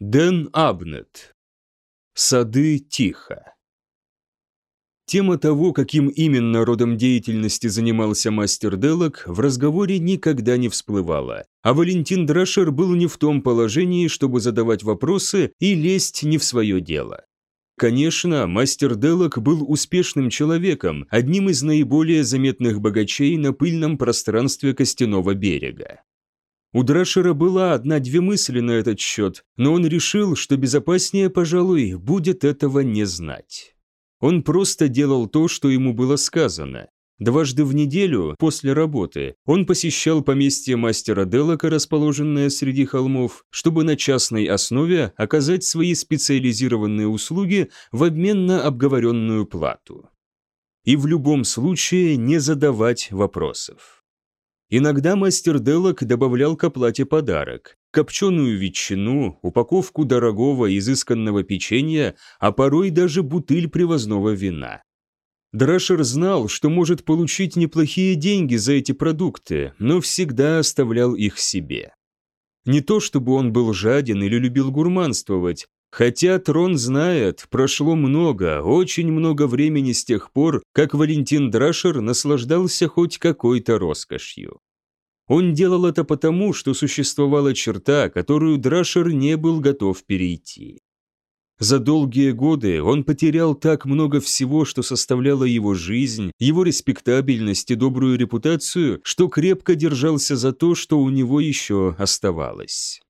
Дэн Абнет. Сады тихо. Тема того, каким именно родом деятельности занимался мастер Делок, в разговоре никогда не всплывала, а Валентин Драшер был не в том положении, чтобы задавать вопросы и лезть не в свое дело. Конечно, мастер Делок был успешным человеком, одним из наиболее заметных богачей на пыльном пространстве Костяного берега. У Драшера была одна-две мысли на этот счет, но он решил, что безопаснее, пожалуй, будет этого не знать. Он просто делал то, что ему было сказано. Дважды в неделю, после работы, он посещал поместье мастера Делока, расположенное среди холмов, чтобы на частной основе оказать свои специализированные услуги в обмен на обговоренную плату. И в любом случае не задавать вопросов. Иногда мастер Делок добавлял к оплате подарок – копченую ветчину, упаковку дорогого изысканного печенья, а порой даже бутыль привозного вина. Драшер знал, что может получить неплохие деньги за эти продукты, но всегда оставлял их себе. Не то чтобы он был жаден или любил гурманствовать, Хотя Трон знает, прошло много, очень много времени с тех пор, как Валентин Драшер наслаждался хоть какой-то роскошью. Он делал это потому, что существовала черта, которую Драшер не был готов перейти. За долгие годы он потерял так много всего, что составляло его жизнь, его респектабельность и добрую репутацию, что крепко держался за то, что у него еще оставалось.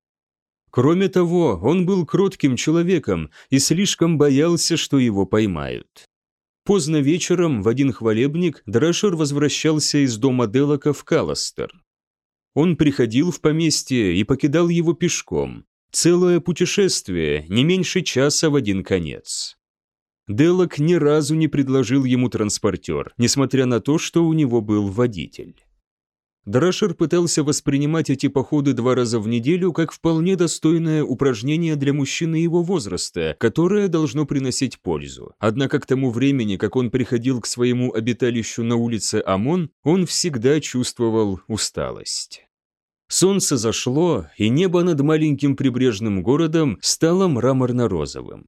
Кроме того, он был кротким человеком и слишком боялся, что его поймают. Поздно вечером, в один хвалебник, Драшер возвращался из дома Делока в Каластер. Он приходил в поместье и покидал его пешком. Целое путешествие, не меньше часа в один конец. Делок ни разу не предложил ему транспортер, несмотря на то, что у него был водитель. Драшер пытался воспринимать эти походы два раза в неделю как вполне достойное упражнение для мужчины его возраста, которое должно приносить пользу. Однако к тому времени, как он приходил к своему обиталищу на улице Амон, он всегда чувствовал усталость. Солнце зашло, и небо над маленьким прибрежным городом стало мраморно-розовым.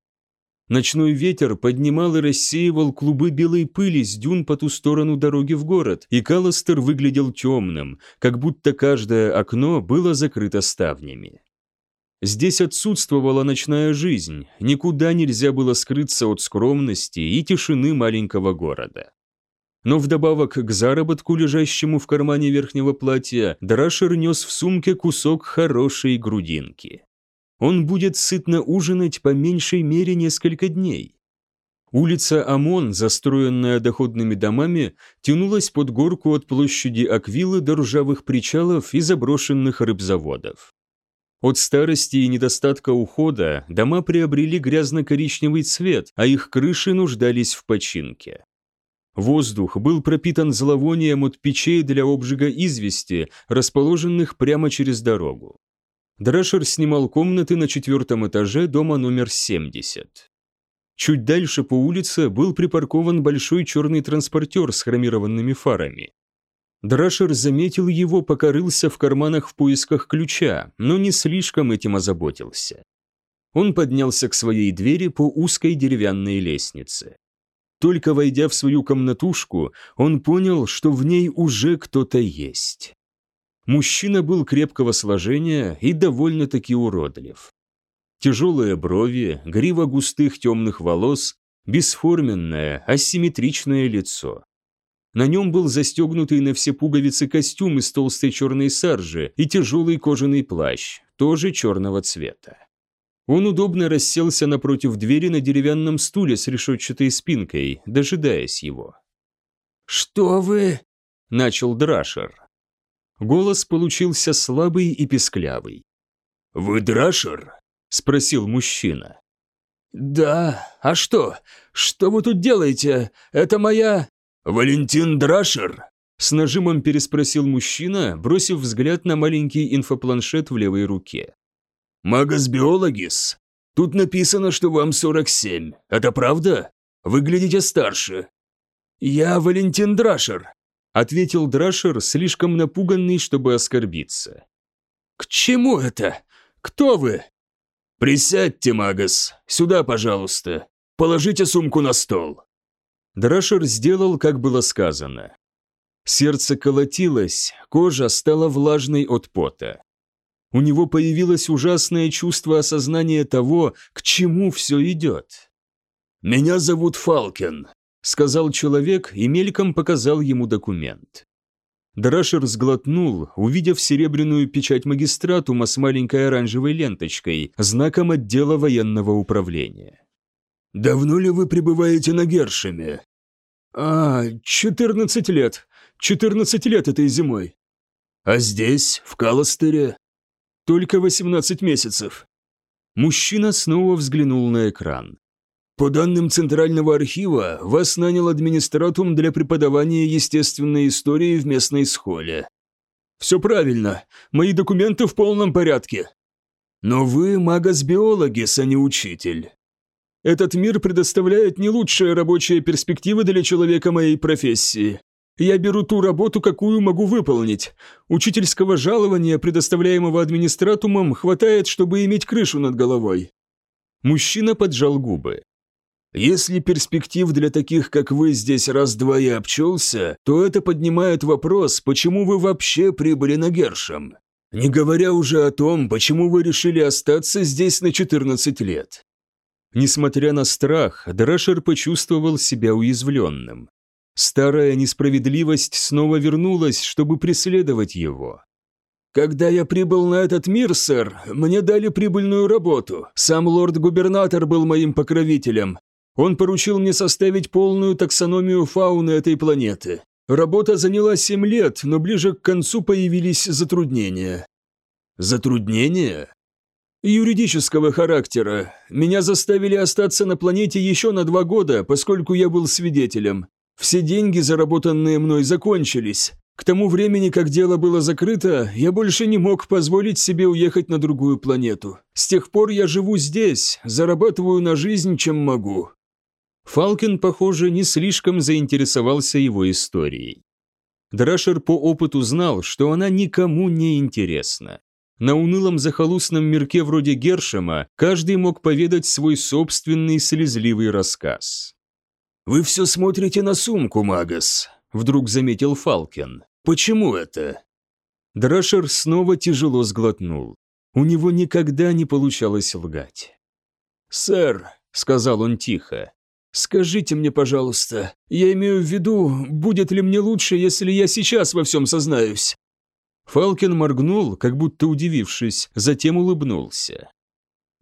Ночной ветер поднимал и рассеивал клубы белой пыли с дюн по ту сторону дороги в город, и Каластер выглядел темным, как будто каждое окно было закрыто ставнями. Здесь отсутствовала ночная жизнь, никуда нельзя было скрыться от скромности и тишины маленького города. Но вдобавок к заработку, лежащему в кармане верхнего платья, Драшер нес в сумке кусок хорошей грудинки. Он будет сытно ужинать по меньшей мере несколько дней. Улица Амон, застроенная доходными домами, тянулась под горку от площади Аквилы до ржавых причалов и заброшенных рыбзаводов. От старости и недостатка ухода дома приобрели грязно-коричневый цвет, а их крыши нуждались в починке. Воздух был пропитан зловонием от печей для обжига извести, расположенных прямо через дорогу. Драшер снимал комнаты на четвертом этаже дома номер 70. Чуть дальше по улице был припаркован большой черный транспортер с хромированными фарами. Драшер заметил его, пока рылся в карманах в поисках ключа, но не слишком этим озаботился. Он поднялся к своей двери по узкой деревянной лестнице. Только войдя в свою комнатушку, он понял, что в ней уже кто-то есть. Мужчина был крепкого сложения и довольно-таки уродлив. Тяжелые брови, грива густых темных волос, бесформенное, асимметричное лицо. На нем был застегнутый на все пуговицы костюм из толстой черной саржи и тяжелый кожаный плащ, тоже черного цвета. Он удобно расселся напротив двери на деревянном стуле с решетчатой спинкой, дожидаясь его. «Что вы?» – начал Драшер. Голос получился слабый и песклявый. «Вы Драшер?» – спросил мужчина. «Да, а что? Что вы тут делаете? Это моя...» «Валентин Драшер?» – с нажимом переспросил мужчина, бросив взгляд на маленький инфопланшет в левой руке. «Магас Биологис? Тут написано, что вам 47. Это правда? Выглядите старше». «Я Валентин Драшер», ответил Драшер, слишком напуганный, чтобы оскорбиться. «К чему это? Кто вы?» «Присядьте, Магас, сюда, пожалуйста. Положите сумку на стол». Драшер сделал, как было сказано. Сердце колотилось, кожа стала влажной от пота. У него появилось ужасное чувство осознания того, к чему все идет. «Меня зовут Фалкен», — сказал человек и мельком показал ему документ. Драшер сглотнул, увидев серебряную печать магистратума с маленькой оранжевой ленточкой, знаком отдела военного управления. «Давно ли вы пребываете на Гершеме?» «А, 14 лет. 14 лет этой зимой». «А здесь, в Каластере?» «Только 18 месяцев». Мужчина снова взглянул на экран. По данным Центрального архива, вас нанял администратум для преподавания естественной истории в местной школе. Все правильно, мои документы в полном порядке. Но вы магас-биологис, а не учитель. Этот мир предоставляет не лучшие рабочие перспективы для человека моей профессии. Я беру ту работу, какую могу выполнить. Учительского жалования, предоставляемого администратумом, хватает, чтобы иметь крышу над головой. Мужчина поджал губы. Если перспектив для таких, как вы, здесь раз-два и обчелся, то это поднимает вопрос, почему вы вообще прибыли на Гершем. Не говоря уже о том, почему вы решили остаться здесь на 14 лет. Несмотря на страх, Драшер почувствовал себя уязвленным. Старая несправедливость снова вернулась, чтобы преследовать его. «Когда я прибыл на этот мир, сэр, мне дали прибыльную работу. Сам лорд-губернатор был моим покровителем, он поручил мне составить полную таксономию фауны этой планеты. Работа заняла семь лет, но ближе к концу появились затруднения. Затруднения? Юридического характера. Меня заставили остаться на планете еще на два года, поскольку я был свидетелем. Все деньги, заработанные мной, закончились. К тому времени, как дело было закрыто, я больше не мог позволить себе уехать на другую планету. С тех пор я живу здесь, зарабатываю на жизнь, чем могу. Фалкин, похоже, не слишком заинтересовался его историей. Драшер по опыту знал, что она никому не интересна. На унылом захолустном мирке вроде Гершема каждый мог поведать свой собственный слезливый рассказ. «Вы все смотрите на сумку, Магас», — вдруг заметил Фалкин. «Почему это?» Драшер снова тяжело сглотнул. У него никогда не получалось лгать. «Сэр», — сказал он тихо, «Скажите мне, пожалуйста, я имею в виду, будет ли мне лучше, если я сейчас во всем сознаюсь?» Фалкин моргнул, как будто удивившись, затем улыбнулся.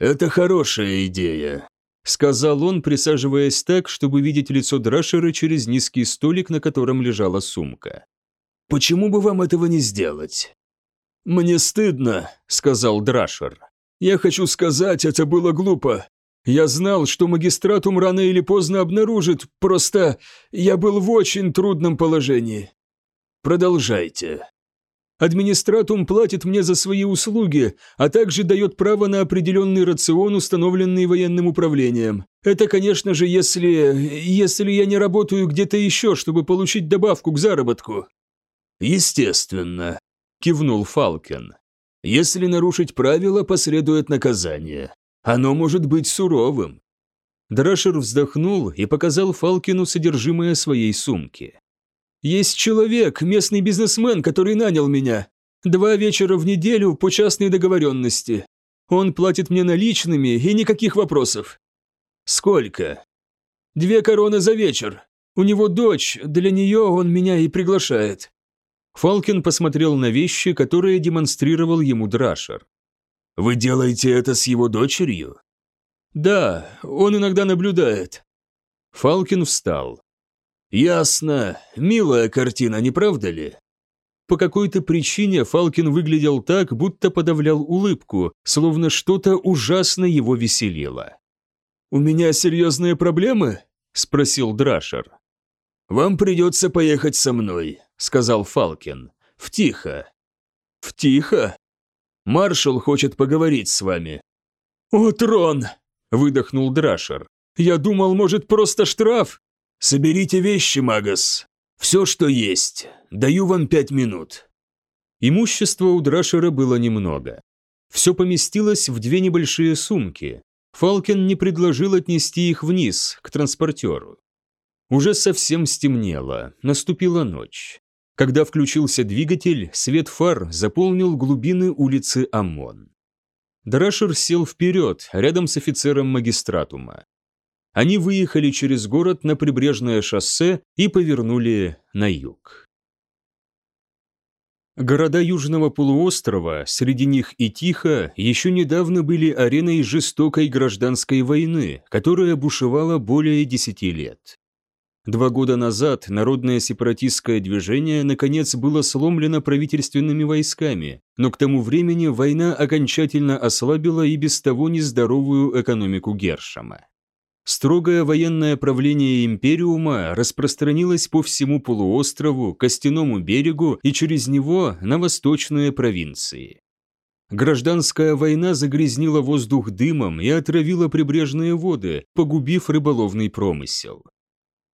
«Это хорошая идея», — сказал он, присаживаясь так, чтобы видеть лицо Драшера через низкий столик, на котором лежала сумка. «Почему бы вам этого не сделать?» «Мне стыдно», — сказал Драшер. «Я хочу сказать, это было глупо. Я знал, что магистратум рано или поздно обнаружит, просто я был в очень трудном положении. Продолжайте. Администратум платит мне за свои услуги, а также дает право на определенный рацион, установленный военным управлением. Это, конечно же, если... если я не работаю где-то еще, чтобы получить добавку к заработку». «Естественно», – кивнул Фалкен. «Если нарушить правила, последует наказание. Оно может быть суровым». Драшер вздохнул и показал Фалкину содержимое своей сумки. «Есть человек, местный бизнесмен, который нанял меня. Два вечера в неделю по частной договоренности. Он платит мне наличными и никаких вопросов». «Сколько?» «Две короны за вечер. У него дочь, для нее он меня и приглашает». Фалкин посмотрел на вещи, которые демонстрировал ему Драшер. Вы делаете это с его дочерью? Да, он иногда наблюдает. Фалкин встал. Ясно. Милая картина, не правда ли? По какой-то причине Фалкин выглядел так, будто подавлял улыбку, словно что-то ужасно его веселило. «У меня серьезные проблемы?» – спросил Драшер. «Вам придется поехать со мной», – сказал Фалкин. «В Тихо». Маршал хочет поговорить с вами». «О, трон!» – выдохнул Драшер. «Я думал, может, просто штраф?» «Соберите вещи, Магас. Все, что есть. Даю вам пять минут». Имущества у Драшера было немного. Все поместилось в две небольшие сумки. Фалкен не предложил отнести их вниз, к транспортеру. Уже совсем стемнело, наступила ночь. Когда включился двигатель, свет фар заполнил глубины улицы Амон. Драшер сел вперед, рядом с офицером магистратума. Они выехали через город на прибрежное шоссе и повернули на юг. Города Южного полуострова, среди них и Тихо, еще недавно были ареной жестокой гражданской войны, которая бушевала более десяти лет. Два года назад народное сепаратистское движение наконец было сломлено правительственными войсками, но к тому времени война окончательно ослабила и без того нездоровую экономику Гершама. Строгое военное правление Империума распространилось по всему полуострову, Костяному берегу и через него на восточные провинции. Гражданская война загрязнила воздух дымом и отравила прибрежные воды, погубив рыболовный промысел.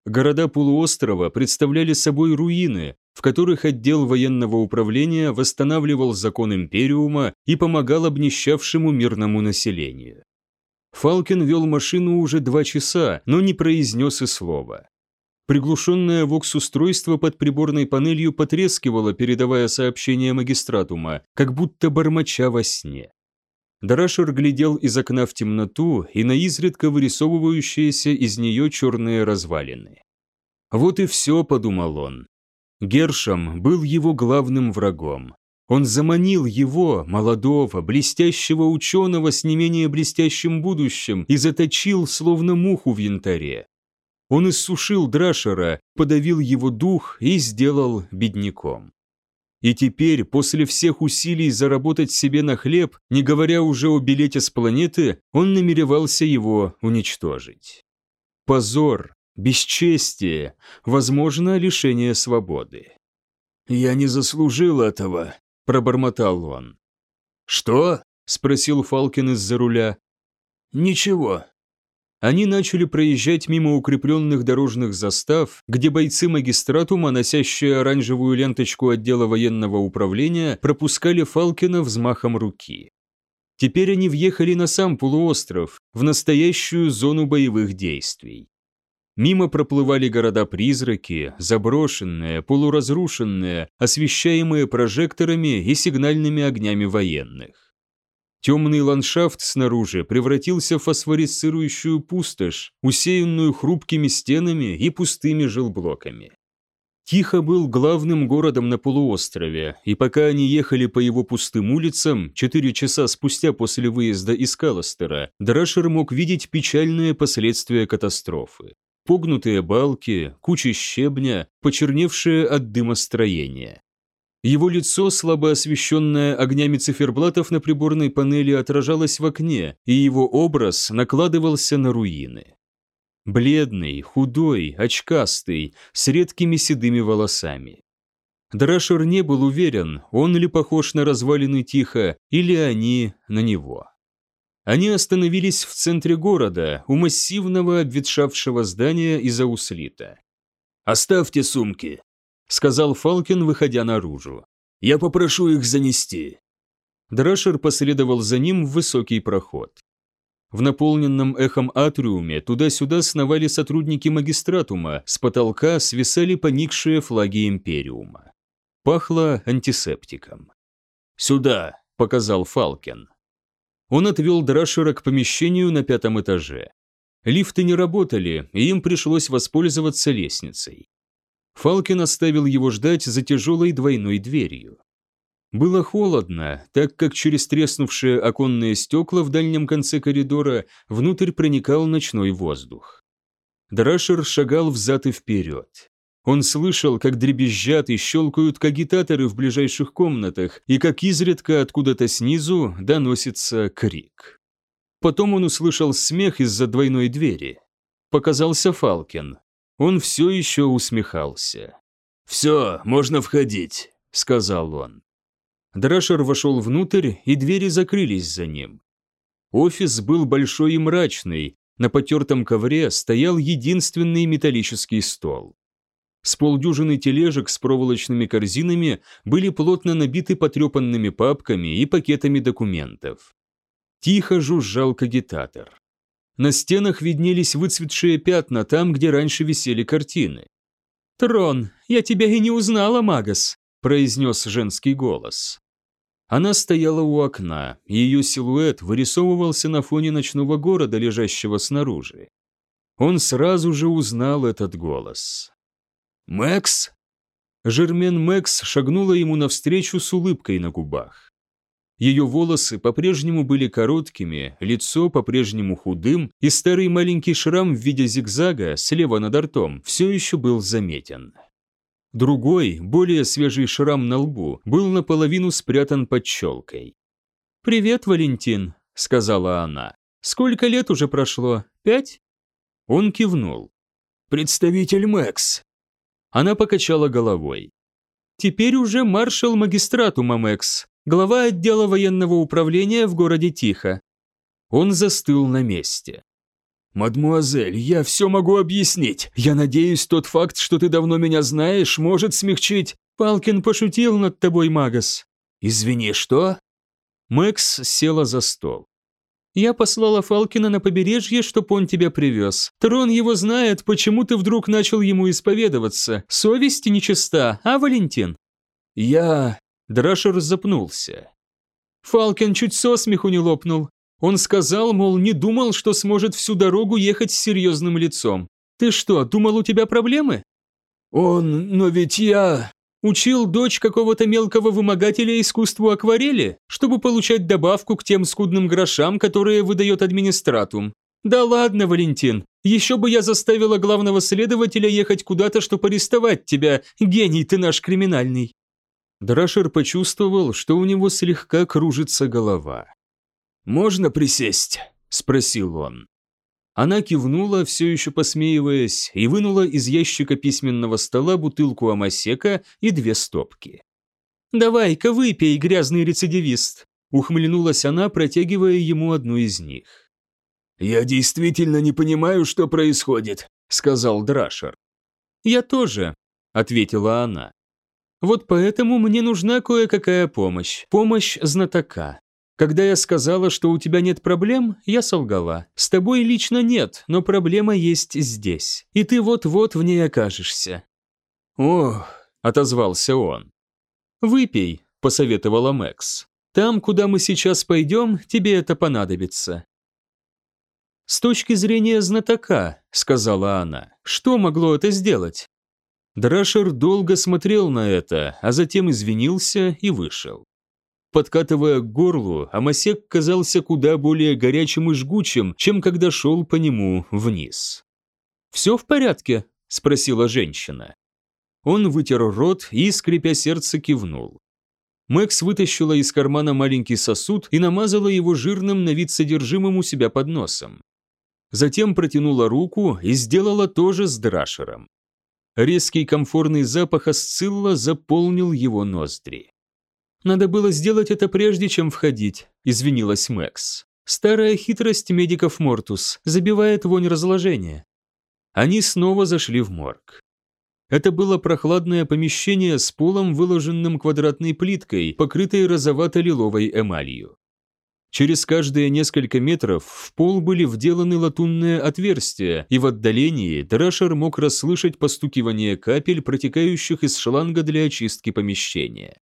Города полуострова представляли собой руины, в которых отдел военного управления восстанавливал закон Империума и помогал обнищавшему мирному населению. Фалкин вел машину уже два часа, но не произнес и слова. Приглушенное вокс-устройство под приборной панелью потрескивало, передавая сообщение магистратума, как будто бормоча во сне. Дарашер глядел из окна в темноту и на изредка вырисовывающиеся из нее черные развалины. «Вот и все», — подумал он. Гершам был его главным врагом. Он заманил его, молодого, блестящего ученого с не менее блестящим будущим, и заточил, словно муху в янтаре. Он иссушил Драшера, подавил его дух и сделал бедняком. И теперь, после всех усилий заработать себе на хлеб, не говоря уже о билете с планеты, он намеревался его уничтожить. Позор, бесчестие, возможно, лишение свободы. «Я не заслужил этого», пробормотал он. «Что?» – спросил Фалкин из-за руля. «Ничего». Они начали проезжать мимо укрепленных дорожных застав, где бойцы магистратума, носящие оранжевую ленточку отдела военного управления, пропускали Фалкина взмахом руки. Теперь они въехали на сам полуостров, в настоящую зону боевых действий. Мимо проплывали города-призраки, заброшенные, полуразрушенные, освещаемые прожекторами и сигнальными огнями военных. Темный ландшафт снаружи превратился в фосфорисцирующую пустошь, усеянную хрупкими стенами и пустыми жилблоками. Тихо был главным городом на полуострове, и пока они ехали по его пустым улицам, четыре часа спустя после выезда из Каластера, Драшер мог видеть печальные последствия катастрофы погнутые балки, куча щебня, почерневшее от дыма строение. Его лицо, слабо освещенное огнями циферблатов на приборной панели, отражалось в окне, и его образ накладывался на руины. Бледный, худой, очкастый, с редкими седыми волосами. Драшер не был уверен, он ли похож на развалины Тихо, или они на него. Они остановились в центре города, у массивного обветшавшего здания из ауслита. «Оставьте сумки», — сказал Фалкин, выходя наружу. «Я попрошу их занести». Драшер последовал за ним в высокий проход. В наполненном эхом атриуме туда-сюда сновали сотрудники магистратума, с потолка свисали поникшие флаги Империума. Пахло антисептиком. «Сюда», — показал Фалкен. Он отвел Драшера к помещению на пятом этаже. Лифты не работали, и им пришлось воспользоваться лестницей. Фалкин оставил его ждать за тяжелой двойной дверью. Было холодно, так как через треснувшие оконные стекла в дальнем конце коридора внутрь проникал ночной воздух. Драшер шагал взад и вперед. Он слышал, как дребезжат и щелкают кагитаторы в ближайших комнатах, и как изредка откуда-то снизу доносится крик. Потом он услышал смех из-за двойной двери. Показался Фалкин. Он все еще усмехался. «Все, можно входить», — сказал он. Драшер вошел внутрь, и двери закрылись за ним. Офис был большой и мрачный, на потертом ковре стоял единственный металлический стол. С полдюжины тележек с проволочными корзинами были плотно набиты потрепанными папками и пакетами документов. Тихо жужжал кагитатор. На стенах виднелись выцветшие пятна там, где раньше висели картины. «Трон, я тебя и не узнала, Магас», – произнес женский голос. Она стояла у окна, ее силуэт вырисовывался на фоне ночного города, лежащего снаружи. Он сразу же узнал этот голос. «Мэкс?» Жермен Мэкс шагнула ему навстречу с улыбкой на губах. Ее волосы по-прежнему были короткими, лицо по-прежнему худым, и старый маленький шрам в виде зигзага слева над ртом все еще был заметен. Другой, более свежий шрам на лбу, был наполовину спрятан под щелкой. «Привет, Валентин», — сказала она. «Сколько лет уже прошло? Пять?» Он кивнул. «Представитель Мэкс», она покачала головой. «Теперь уже маршал магистратума Мэкс, глава отдела военного управления в городе Тихо». Он застыл на месте. «Мадмуазель, я все могу объяснить. Я надеюсь, тот факт, что ты давно меня знаешь, может смягчить...» «Палкин пошутил над тобой, Магас». «Извини, что?» Мэкс села за стол. Я послала Фалкина на побережье, чтоб он тебя привез. Трон его знает, почему ты вдруг начал ему исповедоваться. Совесть нечиста, а, Валентин?» «Я...» Драшер запнулся. Фалкин чуть со смеху не лопнул. Он сказал, мол, не думал, что сможет всю дорогу ехать с серьезным лицом. Ты что, думал, у тебя проблемы? Он... но ведь я... Учил дочь какого-то мелкого вымогателя искусству акварели, чтобы получать добавку к тем скудным грошам, которые выдает администратум. Да ладно, Валентин, еще бы я заставила главного следователя ехать куда-то, чтобы арестовать тебя, гений ты наш криминальный. Драшер почувствовал, что у него слегка кружится голова. «Можно присесть?» – спросил он. Она кивнула, все еще посмеиваясь, и вынула из ящика письменного стола бутылку амасека и две стопки. «Давай-ка выпей, грязный рецидивист», – ухмыльнулась она, протягивая ему одну из них. «Я действительно не понимаю, что происходит», – сказал Драшер. «Я тоже», – ответила она. «Вот поэтому мне нужна кое-какая помощь, помощь знатока. Когда я сказала, что у тебя нет проблем, я солгала. С тобой лично нет, но проблема есть здесь. И ты вот-вот в ней окажешься». «Ох», — отозвался он. «Выпей», — посоветовала Мэкс. «Там, куда мы сейчас пойдем, тебе это понадобится». «С точки зрения знатока», — сказала она, — «что могло это сделать?» Драшер долго смотрел на это, а затем извинился и вышел. Подкатывая к горлу, Амасек казался куда более горячим и жгучим, чем когда шел по нему вниз. «Все в порядке?» – спросила женщина. Он вытер рот и, скрипя сердце, кивнул. Мэкс вытащила из кармана маленький сосуд и намазала его жирным на вид содержимым у себя под носом. Затем протянула руку и сделала то же с драшером. Резкий комфортный запах асцилла заполнил его ноздри. «Надо было сделать это прежде, чем входить», – извинилась Мэкс. «Старая хитрость медиков Мортус забивает вонь разложения». Они снова зашли в морг. Это было прохладное помещение с полом, выложенным квадратной плиткой, покрытой розовато-лиловой эмалью. Через каждые несколько метров в пол были вделаны латунные отверстия, и в отдалении Драшер мог расслышать постукивание капель, протекающих из шланга для очистки помещения.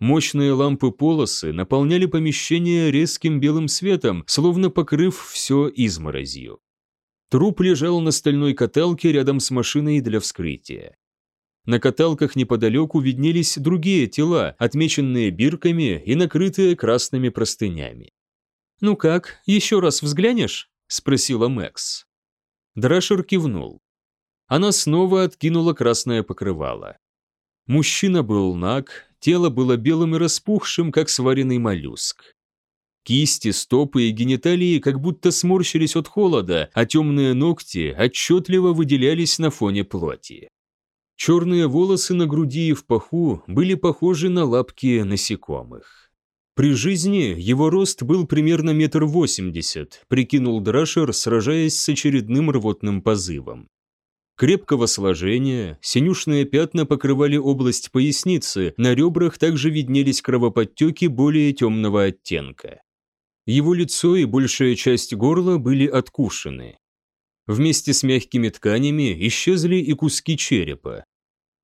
Мощные лампы-полосы наполняли помещение резким белым светом, словно покрыв все изморозью. Труп лежал на стальной каталке рядом с машиной для вскрытия. На каталках неподалеку виднелись другие тела, отмеченные бирками и накрытые красными простынями. «Ну как, еще раз взглянешь?» – спросила Мэкс. Драшер кивнул. Она снова откинула красное покрывало. Мужчина был наг, Тело было белым и распухшим, как сваренный моллюск. Кисти, стопы и гениталии как будто сморщились от холода, а темные ногти отчетливо выделялись на фоне плоти. Черные волосы на груди и в паху были похожи на лапки насекомых. При жизни его рост был примерно метр восемьдесят, прикинул Драшер, сражаясь с очередным рвотным позывом. Крепкого сложения, синюшные пятна покрывали область поясницы, на ребрах также виднелись кровоподтеки более темного оттенка. Его лицо и большая часть горла были откушены. Вместе с мягкими тканями исчезли и куски черепа.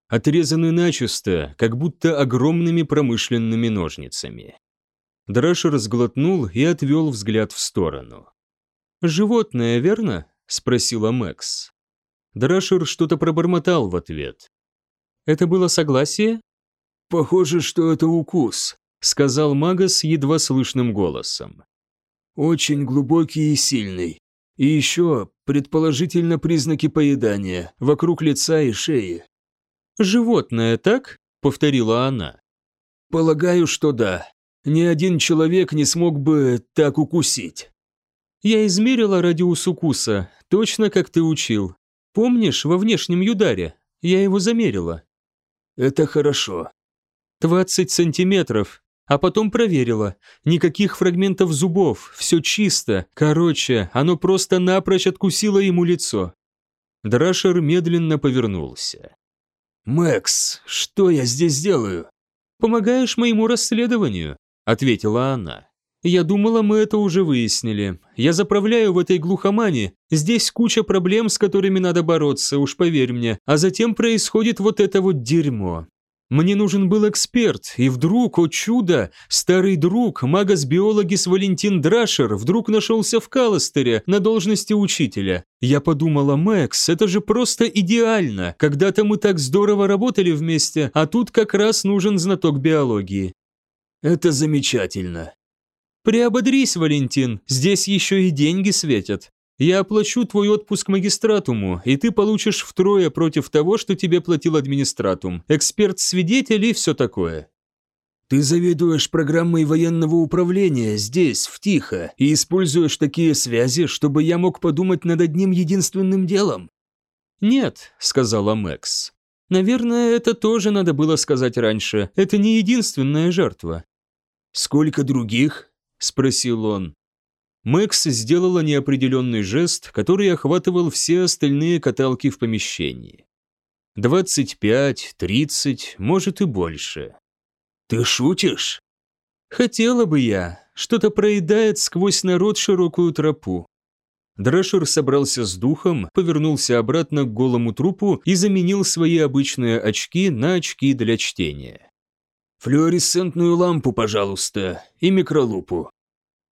Отрезаны начисто, как будто огромными промышленными ножницами. Драшер сглотнул и отвел взгляд в сторону. «Животное, верно?» – спросила Мэкс. Драшер что-то пробормотал в ответ. «Это было согласие?» «Похоже, что это укус», — сказал Магас едва слышным голосом. «Очень глубокий и сильный. И еще, предположительно, признаки поедания, вокруг лица и шеи». «Животное, так?» — повторила она. «Полагаю, что да. Ни один человек не смог бы так укусить». «Я измерила радиус укуса, точно как ты учил. Помнишь, во внешнем юдаре? Я его замерила». «Это хорошо». «20 сантиметров. А потом проверила. Никаких фрагментов зубов, все чисто. Короче, оно просто напрочь откусило ему лицо». Драшер медленно повернулся. «Мэкс, что я здесь делаю?» «Помогаешь моему расследованию», — ответила она. Я думала, мы это уже выяснили. Я заправляю в этой глухомане. Здесь куча проблем, с которыми надо бороться, уж поверь мне. А затем происходит вот это вот дерьмо. Мне нужен был эксперт, и вдруг, о чудо, старый друг, магас-биологис Валентин Драшер вдруг нашелся в Каластере на должности учителя. Я подумала, Мэкс, это же просто идеально. Когда-то мы так здорово работали вместе, а тут как раз нужен знаток биологии. Это замечательно. «Приободрись, Валентин, здесь еще и деньги светят. Я оплачу твой отпуск магистратуму, и ты получишь втрое против того, что тебе платил администратум, эксперт-свидетель и все такое». «Ты заведуешь программой военного управления здесь, в Тихо, и используешь такие связи, чтобы я мог подумать над одним единственным делом?» «Нет», — сказала Мэкс. «Наверное, это тоже надо было сказать раньше. Это не единственная жертва». «Сколько других?» – спросил он. Мэкс сделала неопределенный жест, который охватывал все остальные каталки в помещении. Двадцать пять, тридцать, может и больше. «Ты шутишь?» «Хотела бы я. Что-то проедает сквозь народ широкую тропу». Драшер собрался с духом, повернулся обратно к голому трупу и заменил свои обычные очки на очки для чтения. «Флуоресцентную лампу, пожалуйста, и микролупу».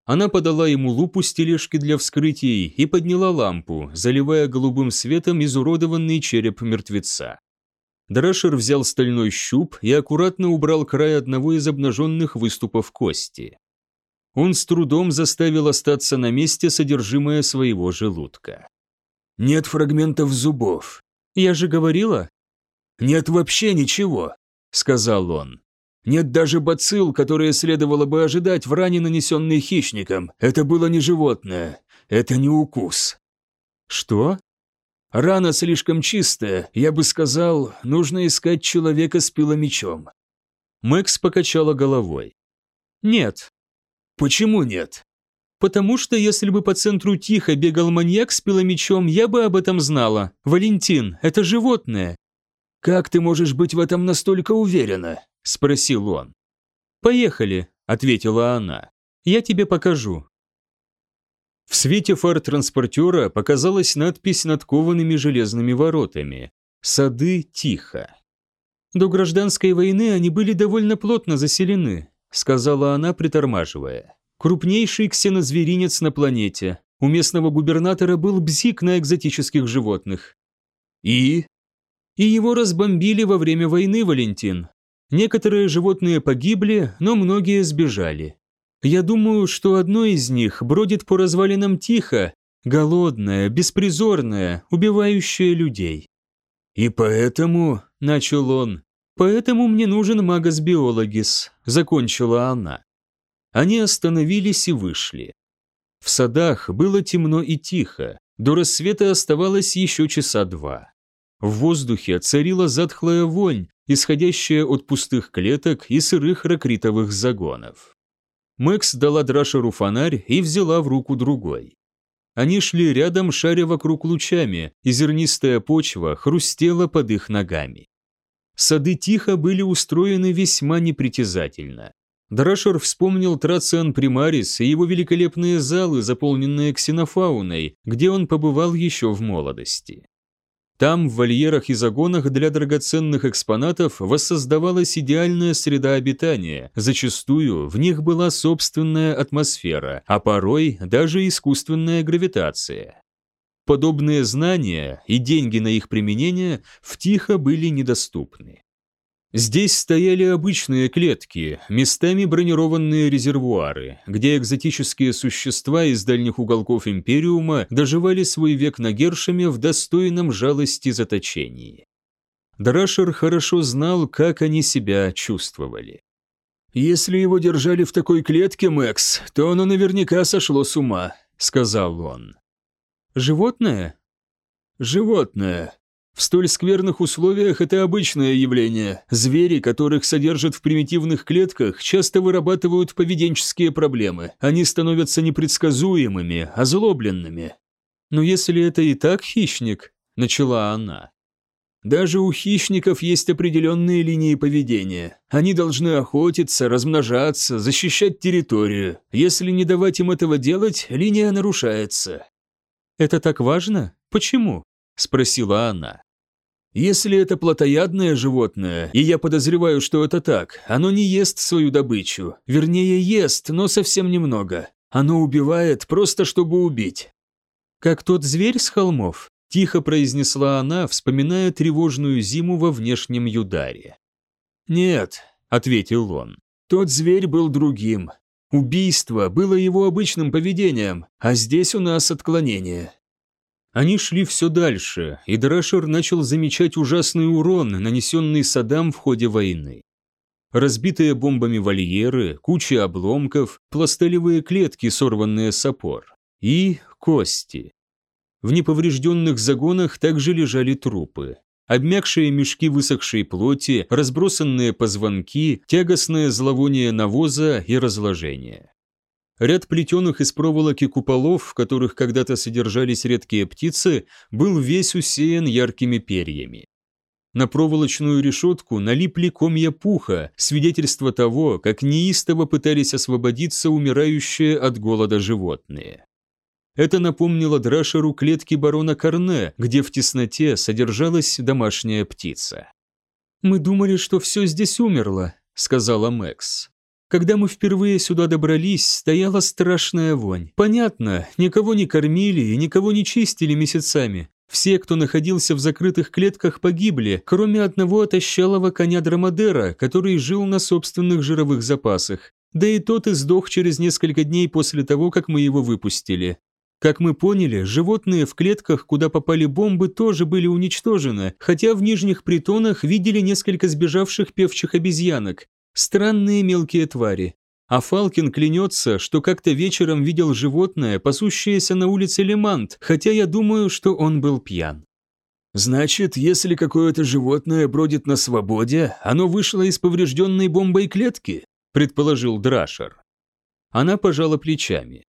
Она подала ему лупу с тележки для вскрытий и подняла лампу, заливая голубым светом изуродованный череп мертвеца. Драшер взял стальной щуп и аккуратно убрал край одного из обнаженных выступов кости. Он с трудом заставил остаться на месте содержимое своего желудка. «Нет фрагментов зубов». «Я же говорила?» «Нет вообще ничего», — сказал он. Нет даже бацилл, которые следовало бы ожидать в ране, нанесенной хищником. Это было не животное. Это не укус. Что? Рана слишком чистая. Я бы сказал, нужно искать человека с пиломечом. Мэкс покачала головой. Нет. Почему нет? Потому что если бы по центру тихо бегал маньяк с пиломечом, я бы об этом знала. Валентин, это животное. Как ты можешь быть в этом настолько уверена? – спросил он. «Поехали», – ответила она. «Я тебе покажу». В свете фар транспортера показалась надпись над коваными железными воротами «Сады тихо». «До гражданской войны они были довольно плотно заселены», – сказала она, притормаживая. «Крупнейший ксенозверинец на планете. У местного губернатора был бзик на экзотических животных». «И?» «И его разбомбили во время войны, Валентин. Некоторые животные погибли, но многие сбежали. Я думаю, что одно из них бродит по развалинам тихо, голодное, беспризорное, убивающее людей. «И поэтому», — начал он, — «поэтому мне нужен магас-биологис», — закончила она. Они остановились и вышли. В садах было темно и тихо, до рассвета оставалось еще часа два. В воздухе царила затхлая вонь, исходящая от пустых клеток и сырых ракритовых загонов. Мэкс дала Драшеру фонарь и взяла в руку другой. Они шли рядом, шаря вокруг лучами, и зернистая почва хрустела под их ногами. Сады тихо были устроены весьма непритязательно. Драшер вспомнил Трациан Примарис и его великолепные залы, заполненные ксенофауной, где он побывал еще в молодости. Там, в вольерах и загонах для драгоценных экспонатов воссоздавалась идеальная среда обитания, зачастую в них была собственная атмосфера, а порой даже искусственная гравитация. Подобные знания и деньги на их применение в Тихо были недоступны. Здесь стояли обычные клетки, местами бронированные резервуары, где экзотические существа из дальних уголков Империума доживали свой век на Гершеме в достойном жалости заточении. Драшер хорошо знал, как они себя чувствовали. «Если его держали в такой клетке, Мэкс, то оно наверняка сошло с ума», — сказал он. «Животное?» «Животное. В столь скверных условиях это обычное явление. Звери, которых содержат в примитивных клетках, часто вырабатывают поведенческие проблемы. Они становятся непредсказуемыми, озлобленными. «Но если это и так хищник», — начала она. Даже у хищников есть определенные линии поведения. Они должны охотиться, размножаться, защищать территорию. Если не давать им этого делать, линия нарушается. «Это так важно? Почему?» – спросила она. «Если это плотоядное животное, и я подозреваю, что это так, оно не ест свою добычу. Вернее, ест, но совсем немного. Оно убивает, просто чтобы убить». «Как тот зверь с холмов?» – тихо произнесла она, вспоминая тревожную зиму во внешнем Юдаре. «Нет», – ответил он, – «тот зверь был другим. Убийство было его обычным поведением, а здесь у нас отклонение. Они шли все дальше, и Драшер начал замечать ужасный урон, нанесенный садам в ходе войны. Разбитые бомбами вольеры, куча обломков, пластелевые клетки, сорванные с опор. И кости. В неповрежденных загонах также лежали трупы. Обмякшие мешки высохшей плоти, разбросанные позвонки, тягостное зловоние навоза и разложение. Ряд плетеных из проволоки куполов, в которых когда-то содержались редкие птицы, был весь усеян яркими перьями. На проволочную решетку налипли комья пуха, свидетельство того, как неистово пытались освободиться умирающие от голода животные. Это напомнило Драшеру клетки барона Корне, где в тесноте содержалась домашняя птица. «Мы думали, что все здесь умерло», — сказала Мэкс. Когда мы впервые сюда добрались, стояла страшная вонь. Понятно, никого не кормили и никого не чистили месяцами. Все, кто находился в закрытых клетках, погибли, кроме одного отощалого коня Драмадера, который жил на собственных жировых запасах. Да и тот и сдох через несколько дней после того, как мы его выпустили. Как мы поняли, животные в клетках, куда попали бомбы, тоже были уничтожены, хотя в нижних притонах видели несколько сбежавших певчих обезьянок, Странные мелкие твари. А Фалкин клянется, что как-то вечером видел животное, пасущееся на улице Лемант, хотя я думаю, что он был пьян. «Значит, если какое-то животное бродит на свободе, оно вышло из поврежденной бомбой клетки?» – предположил Драшер. Она пожала плечами.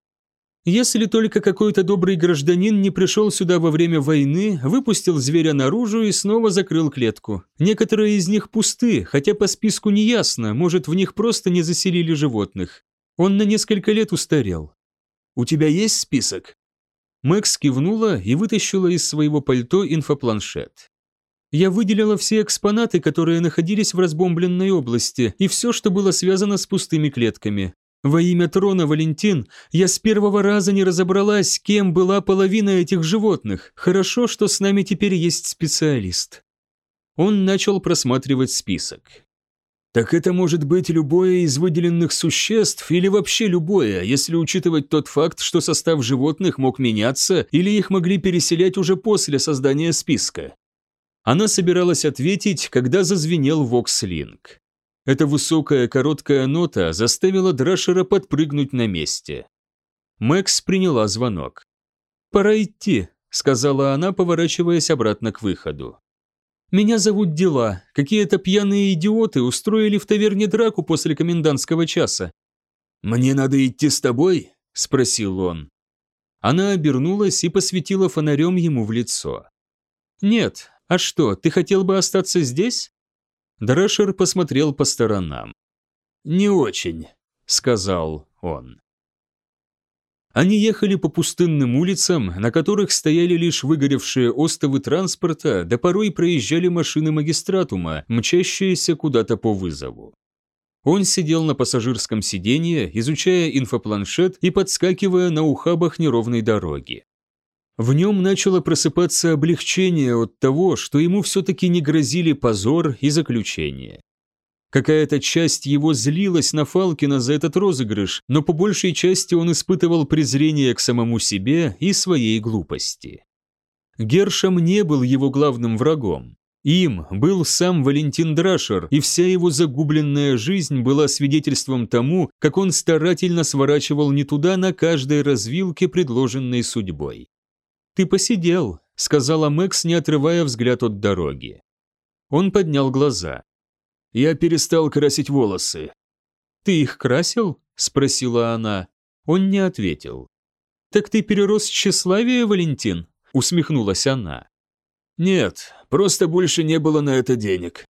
Если только какой-то добрый гражданин не пришел сюда во время войны, выпустил зверя наружу и снова закрыл клетку. Некоторые из них пусты, хотя по списку не ясно, может, в них просто не заселили животных. Он на несколько лет устарел. «У тебя есть список?» Мэкс кивнула и вытащила из своего пальто инфопланшет. Я выделила все экспонаты, которые находились в разбомбленной области, и все, что было связано с пустыми клетками. Во имя трона, Валентин, я с первого раза не разобралась, кем была половина этих животных. Хорошо, что с нами теперь есть специалист. Он начал просматривать список. Так это может быть любое из выделенных существ или вообще любое, если учитывать тот факт, что состав животных мог меняться или их могли переселять уже после создания списка. Она собиралась ответить, когда зазвенел Вокслинг. Эта высокая короткая нота заставила Драшера подпрыгнуть на месте. Мэкс приняла звонок. «Пора идти», — сказала она, поворачиваясь обратно к выходу. «Меня зовут Дела. Какие-то пьяные идиоты устроили в таверне драку после комендантского часа». «Мне надо идти с тобой?» — спросил он. Она обернулась и посветила фонарем ему в лицо. «Нет, а что, ты хотел бы остаться здесь?» Драшер посмотрел по сторонам. «Не очень», — сказал он. Они ехали по пустынным улицам, на которых стояли лишь выгоревшие остовы транспорта, да порой проезжали машины магистратума, мчащиеся куда-то по вызову. Он сидел на пассажирском сиденье, изучая инфопланшет и подскакивая на ухабах неровной дороги. В нем начало просыпаться облегчение от того, что ему все-таки не грозили позор и заключение. Какая-то часть его злилась на Фалкина за этот розыгрыш, но по большей части он испытывал презрение к самому себе и своей глупости. Гершам не был его главным врагом. Им был сам Валентин Драшер, и вся его загубленная жизнь была свидетельством тому, как он старательно сворачивал не туда на каждой развилке, предложенной судьбой. «Ты посидел», — сказала Мэкс, не отрывая взгляд от дороги. Он поднял глаза. Я перестал красить волосы. «Ты их красил?» – спросила она. Он не ответил. «Так ты перерос тщеславие, Валентин?» – усмехнулась она. «Нет, просто больше не было на это денег».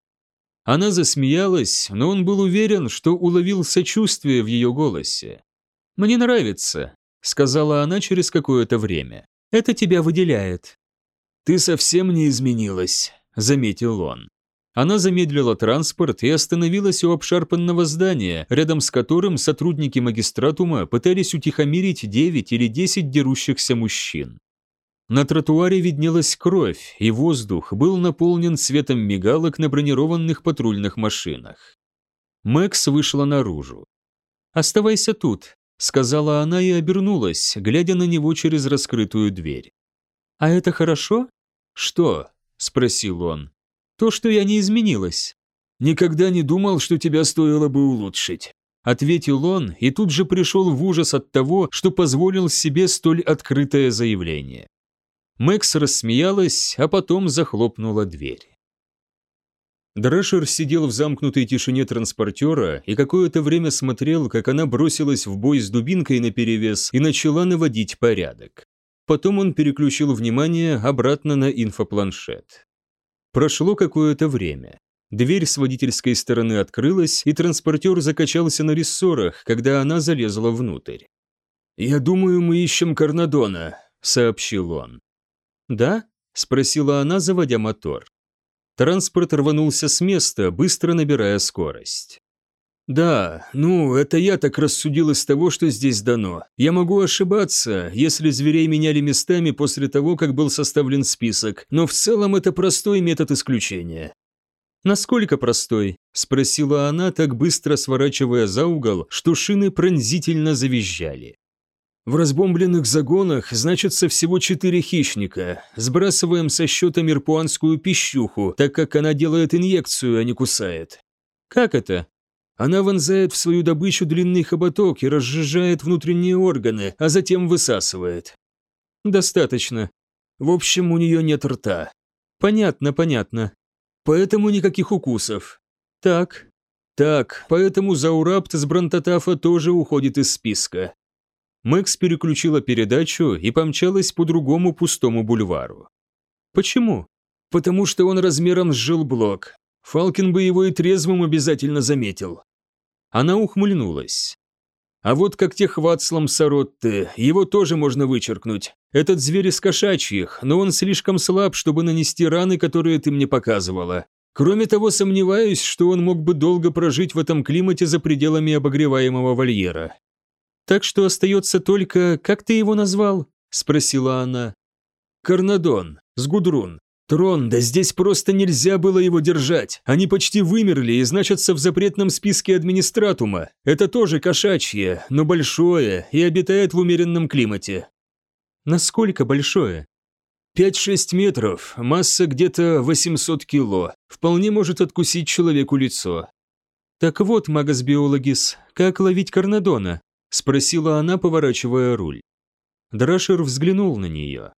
Она засмеялась, но он был уверен, что уловил сочувствие в ее голосе. «Мне нравится», – сказала она через какое-то время. «Это тебя выделяет». «Ты совсем не изменилась», – заметил он. Она замедлила транспорт и остановилась у обшарпанного здания, рядом с которым сотрудники магистратума пытались утихомирить 9 или 10 дерущихся мужчин. На тротуаре виднелась кровь, и воздух был наполнен светом мигалок на бронированных патрульных машинах. Мэкс вышла наружу. «Оставайся тут», — сказала она и обернулась, глядя на него через раскрытую дверь. «А это хорошо?» «Что?» — спросил он. То, что я не изменилась. Никогда не думал, что тебя стоило бы улучшить. Ответил он и тут же пришел в ужас от того, что позволил себе столь открытое заявление. Мэкс рассмеялась, а потом захлопнула дверь. Дрэшер сидел в замкнутой тишине транспортера и какое-то время смотрел, как она бросилась в бой с дубинкой наперевес и начала наводить порядок. Потом он переключил внимание обратно на инфопланшет. Прошло какое-то время. Дверь с водительской стороны открылась, и транспортер закачался на рессорах, когда она залезла внутрь. «Я думаю, мы ищем Карнадона», — сообщил он. «Да?» — спросила она, заводя мотор. Транспорт рванулся с места, быстро набирая скорость. «Да, ну, это я так рассудил из того, что здесь дано. Я могу ошибаться, если зверей меняли местами после того, как был составлен список, но в целом это простой метод исключения». «Насколько простой?» – спросила она, так быстро сворачивая за угол, что шины пронзительно завизжали. В разбомбленных загонах значится всего четыре хищника. Сбрасываем со счета мерпуанскую пищуху, так как она делает инъекцию, а не кусает. Как это? Она вонзает в свою добычу длинный хоботок и разжижает внутренние органы, а затем высасывает. Достаточно. В общем, у нее нет рта. Понятно, понятно. Поэтому никаких укусов. Так. Так, поэтому Заурапт с Брантатафа тоже уходит из списка. Мэкс переключила передачу и помчалась по другому пустому бульвару. Почему? Потому что он размером с жилблок. Фалкин бы его и трезвым обязательно заметил. Она ухмыльнулась. А вот как тех Вацлам Саротте, его тоже можно вычеркнуть. Этот зверь из кошачьих, но он слишком слаб, чтобы нанести раны, которые ты мне показывала. Кроме того, сомневаюсь, что он мог бы долго прожить в этом климате за пределами обогреваемого вольера. Так что остается только, как ты его назвал? Спросила она. Карнадон, с Гудрун. Трон, да здесь просто нельзя было его держать. Они почти вымерли и значатся в запретном списке администратума. Это тоже кошачье, но большое и обитает в умеренном климате. Насколько большое? 5-6 метров, масса где-то 800 кило. Вполне может откусить человеку лицо. Так вот, магас биологис, как ловить карнадона? Спросила она, поворачивая руль. Драшер взглянул на нее.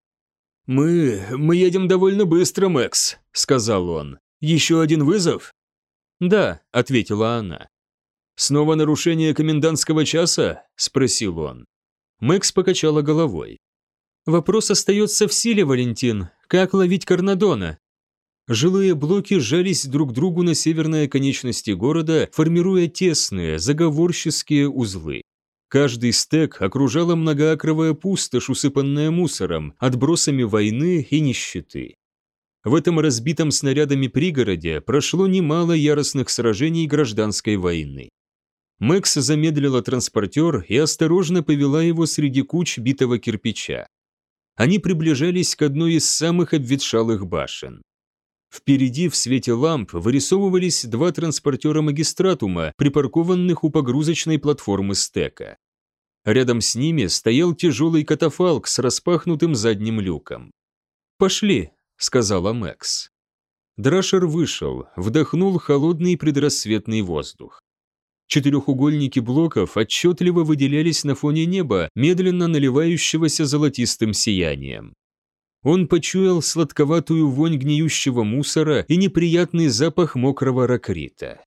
«Мы... мы едем довольно быстро, Мэкс», — сказал он. «Еще один вызов?» «Да», — ответила она. «Снова нарушение комендантского часа?» — спросил он. Мэкс покачала головой. Вопрос остается в силе, Валентин. Как ловить Карнадона? Жилые блоки сжались друг другу на северной оконечности города, формируя тесные, заговорческие узлы. Каждый стек окружала многоакровая пустошь, усыпанная мусором, отбросами войны и нищеты. В этом разбитом снарядами пригороде прошло немало яростных сражений гражданской войны. Мэкс замедлила транспортер и осторожно повела его среди куч битого кирпича. Они приближались к одной из самых обветшалых башен. Впереди в свете ламп вырисовывались два транспортера магистратума, припаркованных у погрузочной платформы стека. Рядом с ними стоял тяжелый катафалк с распахнутым задним люком. «Пошли», — сказала Мэкс. Драшер вышел, вдохнул холодный предрассветный воздух. Четырехугольники блоков отчетливо выделялись на фоне неба, медленно наливающегося золотистым сиянием. Он почуял сладковатую вонь гниющего мусора и неприятный запах мокрого ракрита.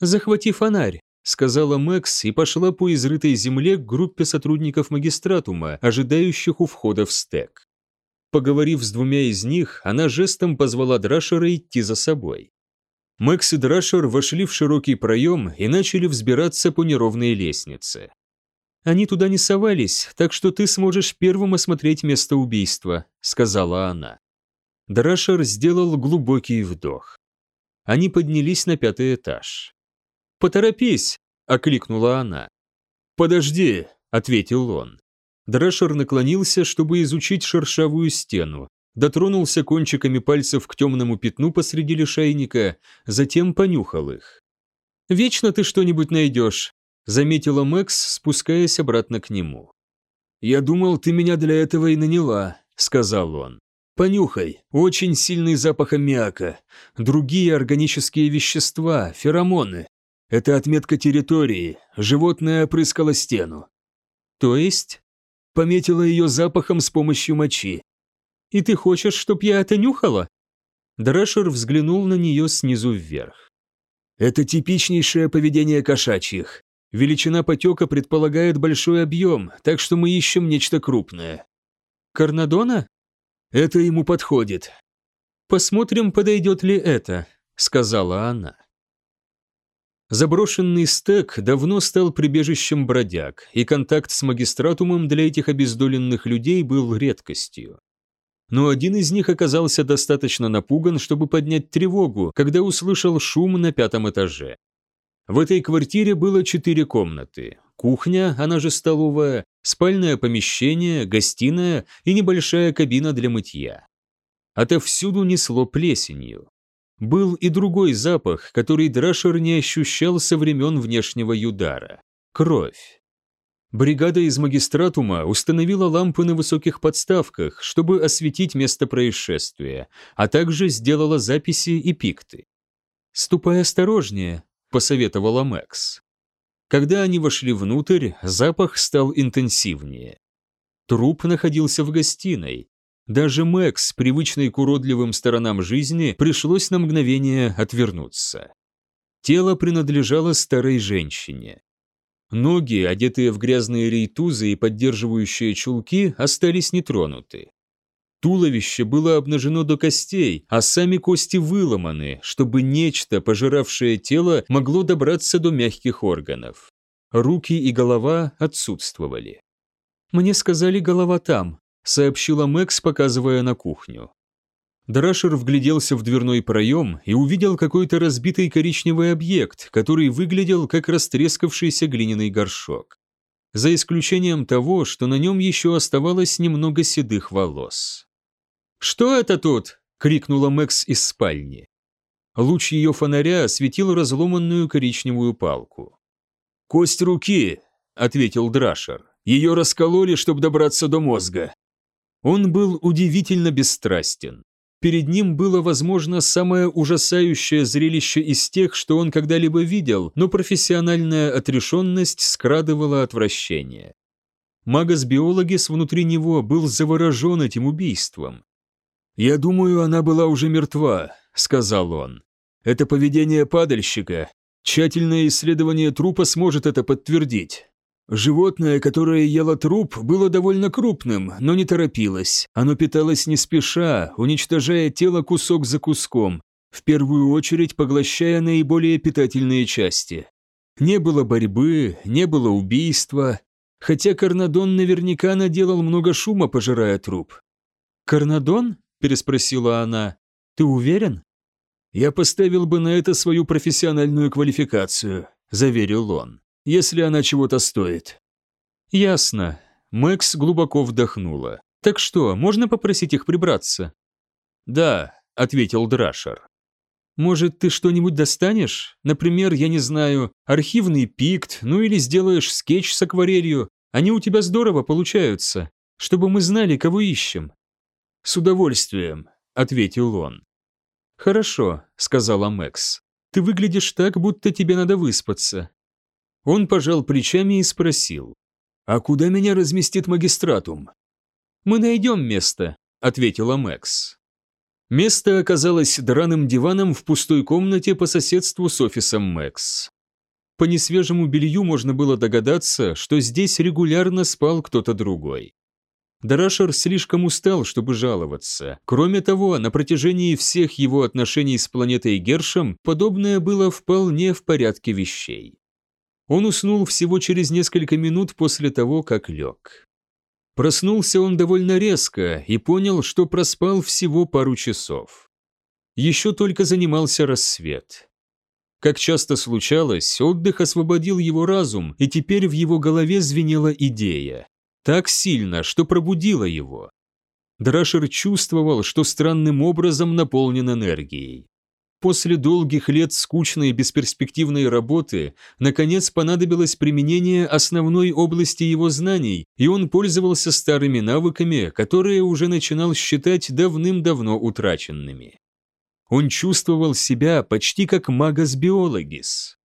«Захвати фонарь», — сказала Мэкс и пошла по изрытой земле к группе сотрудников магистратума, ожидающих у входа в стек. Поговорив с двумя из них, она жестом позвала Драшера идти за собой. Мэкс и Драшер вошли в широкий проем и начали взбираться по неровной лестнице. «Они туда не совались, так что ты сможешь первым осмотреть место убийства», — сказала она. Драшер сделал глубокий вдох. Они поднялись на пятый этаж. «Поторопись!» — окликнула она. «Подожди!» — ответил он. Драшер наклонился, чтобы изучить шершавую стену, дотронулся кончиками пальцев к темному пятну посреди лишайника, затем понюхал их. «Вечно ты что-нибудь найдешь», заметила Мэкс, спускаясь обратно к нему. «Я думал, ты меня для этого и наняла», — сказал он. «Понюхай, очень сильный запах аммиака, другие органические вещества, феромоны. Это отметка территории, животное опрыскало стену». «То есть?» Пометила ее запахом с помощью мочи. «И ты хочешь, чтоб я это нюхала?» Драшер взглянул на нее снизу вверх. «Это типичнейшее поведение кошачьих. Величина потека предполагает большой объем, так что мы ищем нечто крупное. Карнадона? Это ему подходит. Посмотрим, подойдет ли это, сказала она. Заброшенный стек давно стал прибежищем бродяг, и контакт с магистратумом для этих обездоленных людей был редкостью. Но один из них оказался достаточно напуган, чтобы поднять тревогу, когда услышал шум на пятом этаже. В этой квартире было четыре комнаты. Кухня, она же столовая, спальное помещение, гостиная и небольшая кабина для мытья. Отовсюду несло плесенью. Был и другой запах, который Драшер не ощущал со времен внешнего Юдара – кровь. Бригада из магистратума установила лампы на высоких подставках, чтобы осветить место происшествия, а также сделала записи и пикты. «Ступай осторожнее», – посоветовала Мэкс. Когда они вошли внутрь, запах стал интенсивнее. Труп находился в гостиной. Даже Мэкс, привычной к уродливым сторонам жизни, пришлось на мгновение отвернуться. Тело принадлежало старой женщине. Ноги, одетые в грязные рейтузы и поддерживающие чулки, остались нетронуты. Туловище было обнажено до костей, а сами кости выломаны, чтобы нечто, пожиравшее тело, могло добраться до мягких органов. Руки и голова отсутствовали. «Мне сказали, голова там», — сообщила Мэкс, показывая на кухню. Драшер вгляделся в дверной проем и увидел какой-то разбитый коричневый объект, который выглядел как растрескавшийся глиняный горшок. За исключением того, что на нем еще оставалось немного седых волос. «Что это тут?» – крикнула Мэкс из спальни. Луч ее фонаря осветил разломанную коричневую палку. «Кость руки», – ответил Драшер. «Ее раскололи, чтобы добраться до мозга». Он был удивительно бесстрастен. Перед ним было, возможно, самое ужасающее зрелище из тех, что он когда-либо видел, но профессиональная отрешенность скрадывала отвращение. Магас-биологис внутри него был заворожен этим убийством. «Я думаю, она была уже мертва», — сказал он. «Это поведение падальщика. Тщательное исследование трупа сможет это подтвердить. Животное, которое ело труп, было довольно крупным, но не торопилось. Оно питалось не спеша, уничтожая тело кусок за куском, в первую очередь поглощая наиболее питательные части. Не было борьбы, не было убийства, хотя Карнадон наверняка наделал много шума, пожирая труп. «Карнадон?» – переспросила она. «Ты уверен?» «Я поставил бы на это свою профессиональную квалификацию», – заверил он если она чего-то стоит». «Ясно». Мэкс глубоко вдохнула. «Так что, можно попросить их прибраться?» «Да», — ответил Драшер. «Может, ты что-нибудь достанешь? Например, я не знаю, архивный пикт, ну или сделаешь скетч с акварелью. Они у тебя здорово получаются, чтобы мы знали, кого ищем». «С удовольствием», — ответил он. «Хорошо», — сказала Мэкс. «Ты выглядишь так, будто тебе надо выспаться. Он пожал плечами и спросил. «А куда меня разместит магистратум?» «Мы найдем место», — ответила Мэкс. Место оказалось драным диваном в пустой комнате по соседству с офисом Мэкс. По несвежему белью можно было догадаться, что здесь регулярно спал кто-то другой. Дарашер слишком устал, чтобы жаловаться. Кроме того, на протяжении всех его отношений с планетой Гершем подобное было вполне в порядке вещей. Он уснул всего через несколько минут после того, как лег. Проснулся он довольно резко и понял, что проспал всего пару часов. Еще только занимался рассвет. Как часто случалось, отдых освободил его разум, и теперь в его голове звенела идея. Так сильно, что пробудила его. Драшер чувствовал, что странным образом наполнен энергией. После долгих лет скучной и бесперспективной работы, наконец понадобилось применение основной области его знаний, и он пользовался старыми навыками, которые уже начинал считать давным-давно утраченными. Он чувствовал себя почти как магас-биологис.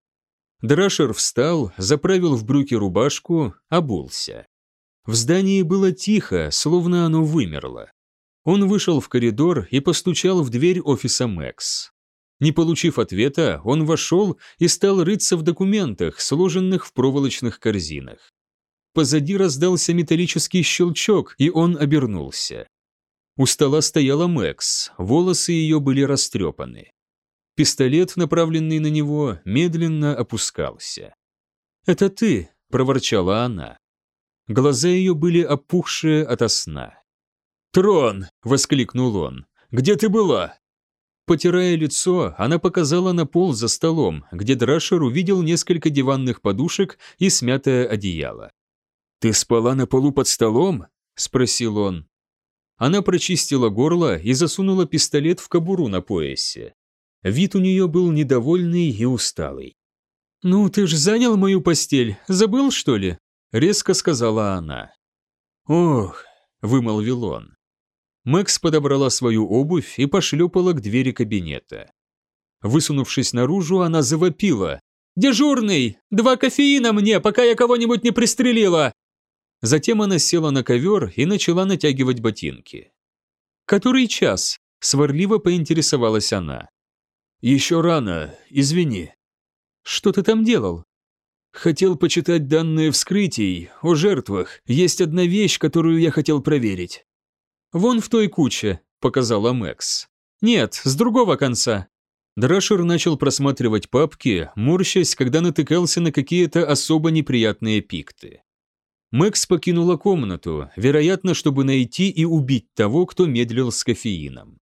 Драшер встал, заправил в брюки рубашку, обулся. В здании было тихо, словно оно вымерло. Он вышел в коридор и постучал в дверь офиса Мэкс. Не получив ответа, он вошел и стал рыться в документах, сложенных в проволочных корзинах. Позади раздался металлический щелчок, и он обернулся. У стола стояла Мэкс, волосы ее были растрепаны. Пистолет, направленный на него, медленно опускался. «Это ты», — проворчала она. Глаза ее были опухшие ото сна. «Трон!» — воскликнул он. «Где ты была?» Потирая лицо, она показала на пол за столом, где Драшер увидел несколько диванных подушек и смятое одеяло. «Ты спала на полу под столом?» – спросил он. Она прочистила горло и засунула пистолет в кобуру на поясе. Вид у нее был недовольный и усталый. «Ну, ты ж занял мою постель, забыл, что ли?» – резко сказала она. «Ох», – вымолвил он. Мэкс подобрала свою обувь и пошлепала к двери кабинета. Высунувшись наружу, она завопила. «Дежурный! Два кофеина мне, пока я кого-нибудь не пристрелила!» Затем она села на ковер и начала натягивать ботинки. «Который час?» – сварливо поинтересовалась она. «Еще рано, извини». «Что ты там делал?» «Хотел почитать данные вскрытий о жертвах. Есть одна вещь, которую я хотел проверить». «Вон в той куче», – показала Мэкс. «Нет, с другого конца». Драшер начал просматривать папки, морщась, когда натыкался на какие-то особо неприятные пикты. Мэкс покинула комнату, вероятно, чтобы найти и убить того, кто медлил с кофеином.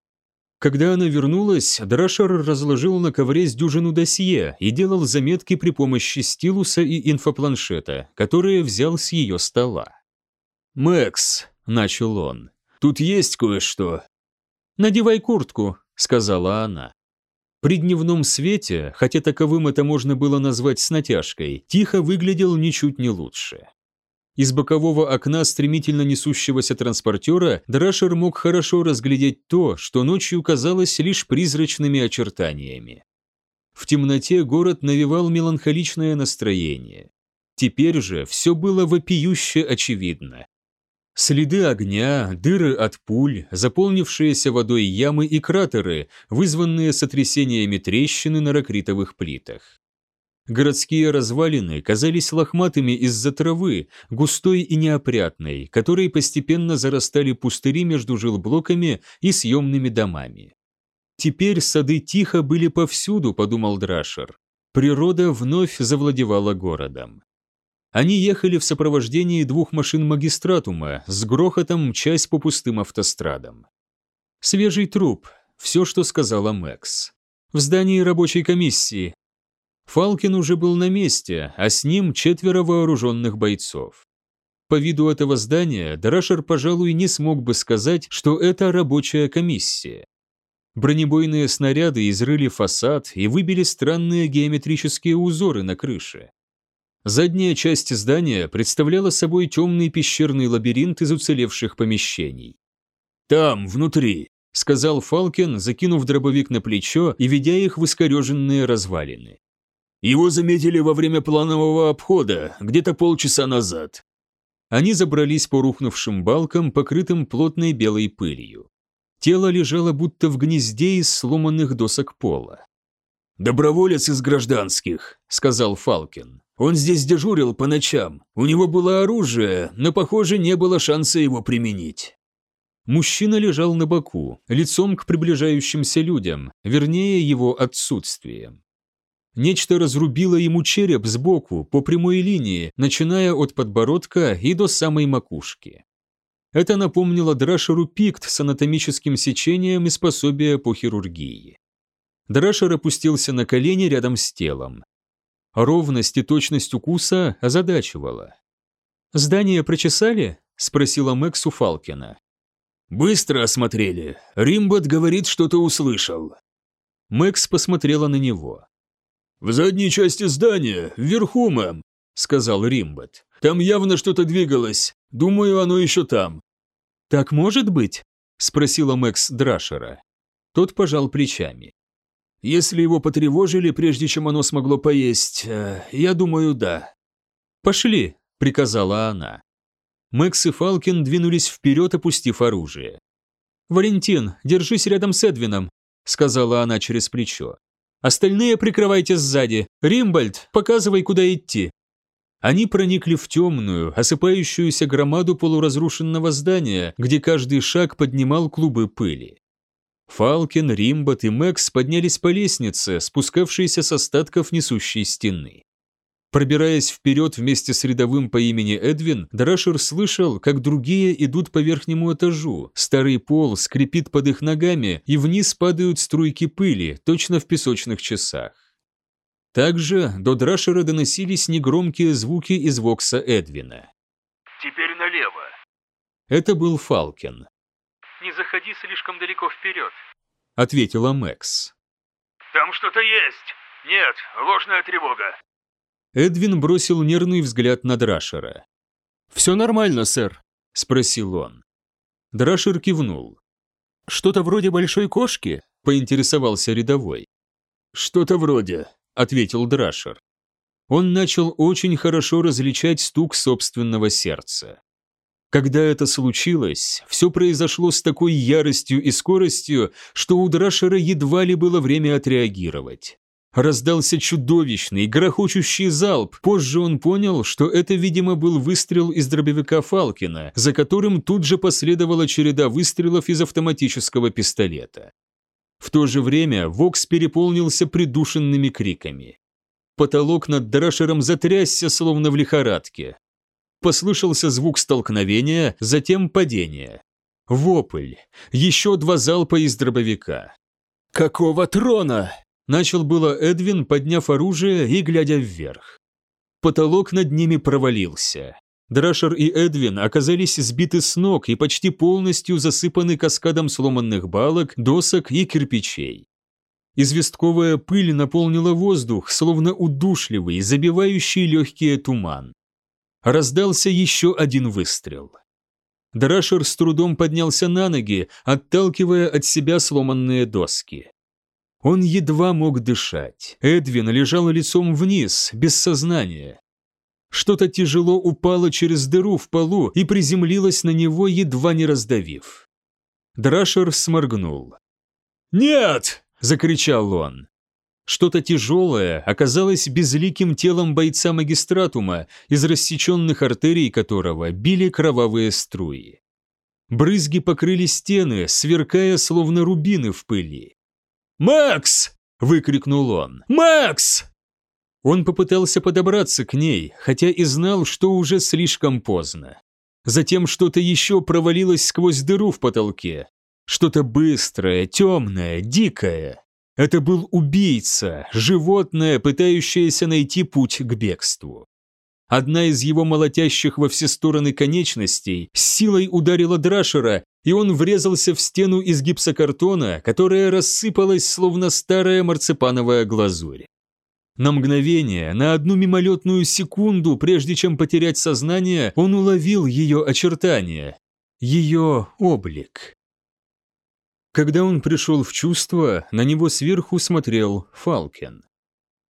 Когда она вернулась, Драшер разложил на ковре с дюжину досье и делал заметки при помощи стилуса и инфопланшета, которые взял с ее стола. «Мэкс», – начал он, Тут есть кое-что». «Надевай куртку», — сказала она. При дневном свете, хотя таковым это можно было назвать с натяжкой, тихо выглядел ничуть не лучше. Из бокового окна стремительно несущегося транспортера Драшер мог хорошо разглядеть то, что ночью казалось лишь призрачными очертаниями. В темноте город навевал меланхоличное настроение. Теперь же все было вопиюще очевидно. Следы огня, дыры от пуль, заполнившиеся водой ямы и кратеры, вызванные сотрясениями трещины на ракритовых плитах. Городские развалины казались лохматыми из-за травы, густой и неопрятной, которой постепенно зарастали пустыри между жилблоками и съемными домами. Теперь сады тихо были повсюду, подумал Драшер. Природа вновь завладевала городом. Они ехали в сопровождении двух машин магистратума, с грохотом мчась по пустым автострадам. Свежий труп, все, что сказала Мэкс. В здании рабочей комиссии, Фалкин уже был на месте, а с ним четверо вооруженных бойцов. По виду этого здания Драшер, пожалуй, не смог бы сказать, что это рабочая комиссия. Бронебойные снаряды изрыли фасад и выбили странные геометрические узоры на крыше. Задняя часть здания представляла собой темный пещерный лабиринт из уцелевших помещений. «Там, внутри», — сказал Фалкин, закинув дробовик на плечо и ведя их в искореженные развалины. Его заметили во время планового обхода, где-то полчаса назад. Они забрались по рухнувшим балкам, покрытым плотной белой пылью. Тело лежало будто в гнезде из сломанных досок пола. «Доброволец из гражданских», — сказал Фалкин. «Он здесь дежурил по ночам. У него было оружие, но, похоже, не было шанса его применить». Мужчина лежал на боку, лицом к приближающимся людям, вернее, его отсутствием. Нечто разрубило ему череп сбоку, по прямой линии, начиная от подбородка и до самой макушки. Это напомнило Драшеру пикт с анатомическим сечением и способия по хирургии. Драшер опустился на колени рядом с телом. Ровность и точность укуса озадачивала. «Здание прочесали?» – спросила Мэкс у Фалкина. «Быстро осмотрели. Римбот говорит, что-то услышал». Мэкс посмотрела на него. «В задней части здания, вверху, мэм», — сказал Римбот. «Там явно что-то двигалось. Думаю, оно еще там». «Так может быть?» — спросила Мэкс Драшера. Тот пожал плечами. «Если его потревожили, прежде чем оно смогло поесть, э, я думаю, да». «Пошли», — приказала она. Мэкс и Фалкин двинулись вперед, опустив оружие. «Валентин, держись рядом с Эдвином», — сказала она через плечо. Остальные прикрывайте сзади. Римбольд, показывай, куда идти». Они проникли в темную, осыпающуюся громаду полуразрушенного здания, где каждый шаг поднимал клубы пыли. Фалкин, Римбот и Мэкс поднялись по лестнице, спускавшейся с остатков несущей стены. Пробираясь вперед вместе с рядовым по имени Эдвин, Драшер слышал, как другие идут по верхнему этажу. Старый пол скрипит под их ногами, и вниз падают струйки пыли, точно в песочных часах. Также до Драшера доносились негромкие звуки из вокса Эдвина. «Теперь налево». Это был Фалкен. «Не заходи слишком далеко вперед», — ответила Мэкс. «Там что-то есть. Нет, ложная тревога». Эдвин бросил нервный взгляд на Драшера. «Все нормально, сэр», – спросил он. Драшер кивнул. «Что-то вроде большой кошки?» – поинтересовался рядовой. «Что-то вроде», – ответил Драшер. Он начал очень хорошо различать стук собственного сердца. Когда это случилось, все произошло с такой яростью и скоростью, что у Драшера едва ли было время отреагировать. Раздался чудовищный, грохочущий залп. Позже он понял, что это, видимо, был выстрел из дробовика Фалкина, за которым тут же последовала череда выстрелов из автоматического пистолета. В то же время Вокс переполнился придушенными криками. Потолок над Драшером затрясся, словно в лихорадке. Послышался звук столкновения, затем падения. Вопль. Еще два залпа из дробовика. «Какого трона?» Начал было Эдвин, подняв оружие и глядя вверх. Потолок над ними провалился. Драшер и Эдвин оказались сбиты с ног и почти полностью засыпаны каскадом сломанных балок, досок и кирпичей. Известковая пыль наполнила воздух, словно удушливый, забивающий легкие туман. Раздался еще один выстрел. Драшер с трудом поднялся на ноги, отталкивая от себя сломанные доски. Он едва мог дышать. Эдвин лежал лицом вниз, без сознания. Что-то тяжело упало через дыру в полу и приземлилось на него, едва не раздавив. Драшер сморгнул. «Нет!» – закричал он. Что-то тяжелое оказалось безликим телом бойца магистратума, из рассеченных артерий которого били кровавые струи. Брызги покрыли стены, сверкая словно рубины в пыли. «Макс!» – выкрикнул он. «Макс!» Он попытался подобраться к ней, хотя и знал, что уже слишком поздно. Затем что-то еще провалилось сквозь дыру в потолке. Что-то быстрое, темное, дикое. Это был убийца, животное, пытающееся найти путь к бегству. Одна из его молотящих во все стороны конечностей с силой ударила Драшера, и он врезался в стену из гипсокартона, которая рассыпалась, словно старая марципановая глазурь. На мгновение, на одну мимолетную секунду, прежде чем потерять сознание, он уловил ее очертания, ее облик. Когда он пришел в чувство, на него сверху смотрел Фалкен.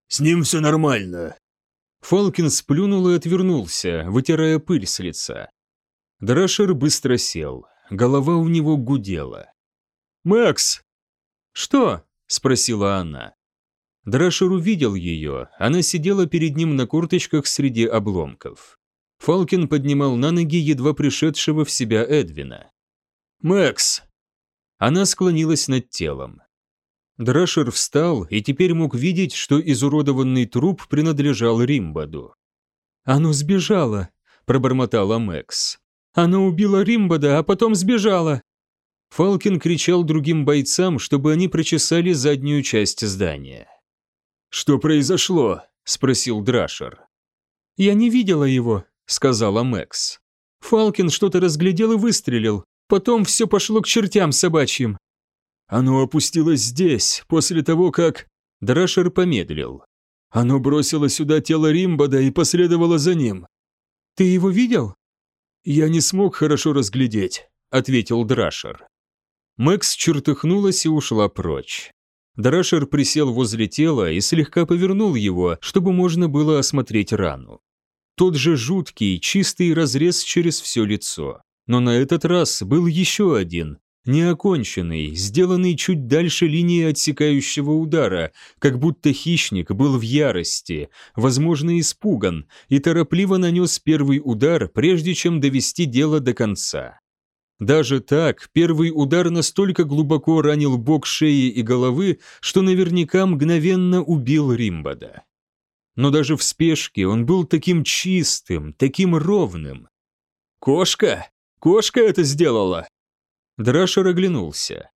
«С ним все нормально». Фалкин сплюнул и отвернулся, вытирая пыль с лица. Драшер быстро сел, голова у него гудела. «Макс!» «Что?» – спросила она. Драшер увидел ее, она сидела перед ним на курточках среди обломков. Фалкин поднимал на ноги едва пришедшего в себя Эдвина. «Макс!» Она склонилась над телом. Драшер встал и теперь мог видеть, что изуродованный труп принадлежал Римбаду. «Оно сбежало», – пробормотала Мэкс. «Оно убило Римбада, а потом сбежало». Фалкин кричал другим бойцам, чтобы они прочесали заднюю часть здания. «Что произошло?» – спросил Драшер. «Я не видела его», – сказала Мэкс. «Фалкин что-то разглядел и выстрелил. Потом все пошло к чертям собачьим. Оно опустилось здесь, после того, как... Драшер помедлил. Оно бросило сюда тело Римбада и последовало за ним. Ты его видел? Я не смог хорошо разглядеть, ответил Драшер. Мэкс чертыхнулась и ушла прочь. Драшер присел возле тела и слегка повернул его, чтобы можно было осмотреть рану. Тот же жуткий, чистый разрез через все лицо. Но на этот раз был еще один, неоконченный, сделанный чуть дальше линии отсекающего удара, как будто хищник был в ярости, возможно, испуган, и торопливо нанес первый удар, прежде чем довести дело до конца. Даже так, первый удар настолько глубоко ранил бок шеи и головы, что наверняка мгновенно убил Римбада. Но даже в спешке он был таким чистым, таким ровным. «Кошка!» Кошка это сделала!» Драшер оглянулся.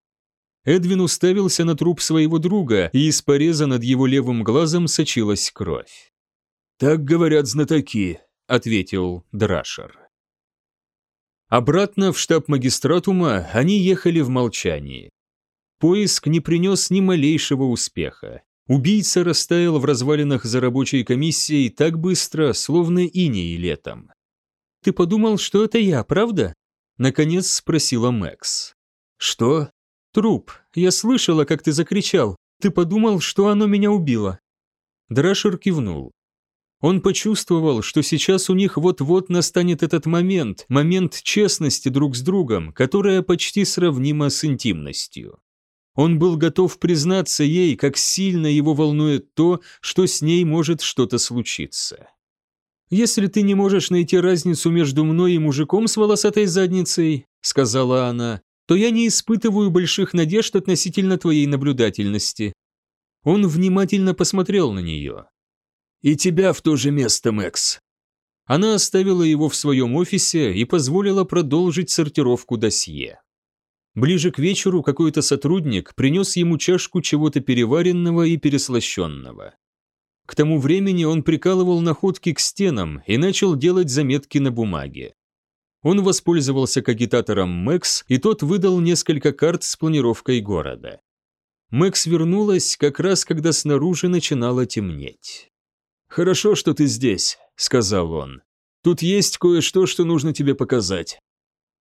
Эдвин уставился на труп своего друга, и из пореза над его левым глазом сочилась кровь. «Так говорят знатоки», — ответил Драшер. Обратно в штаб магистратума они ехали в молчании. Поиск не принес ни малейшего успеха. Убийца растаял в развалинах за рабочей комиссией так быстро, словно иней летом. «Ты подумал, что это я, правда?» Наконец спросила Мэкс. «Что?» «Труп. Я слышала, как ты закричал. Ты подумал, что оно меня убило?» Драшер кивнул. Он почувствовал, что сейчас у них вот-вот настанет этот момент, момент честности друг с другом, которая почти сравнима с интимностью. Он был готов признаться ей, как сильно его волнует то, что с ней может что-то случиться. «Если ты не можешь найти разницу между мной и мужиком с волосатой задницей», сказала она, то я не испытываю больших надежд относительно твоей наблюдательности. Он внимательно посмотрел на нее. «И тебя в то же место, Мэкс». Она оставила его в своем офисе и позволила продолжить сортировку досье. Ближе к вечеру какой-то сотрудник принес ему чашку чего-то переваренного и переслащенного. К тому времени он прикалывал находки к стенам и начал делать заметки на бумаге. Он воспользовался кагитатором Мэкс, и тот выдал несколько карт с планировкой города. Мэкс вернулась как раз, когда снаружи начинало темнеть. «Хорошо, что ты здесь», — сказал он. «Тут есть кое-что, что нужно тебе показать».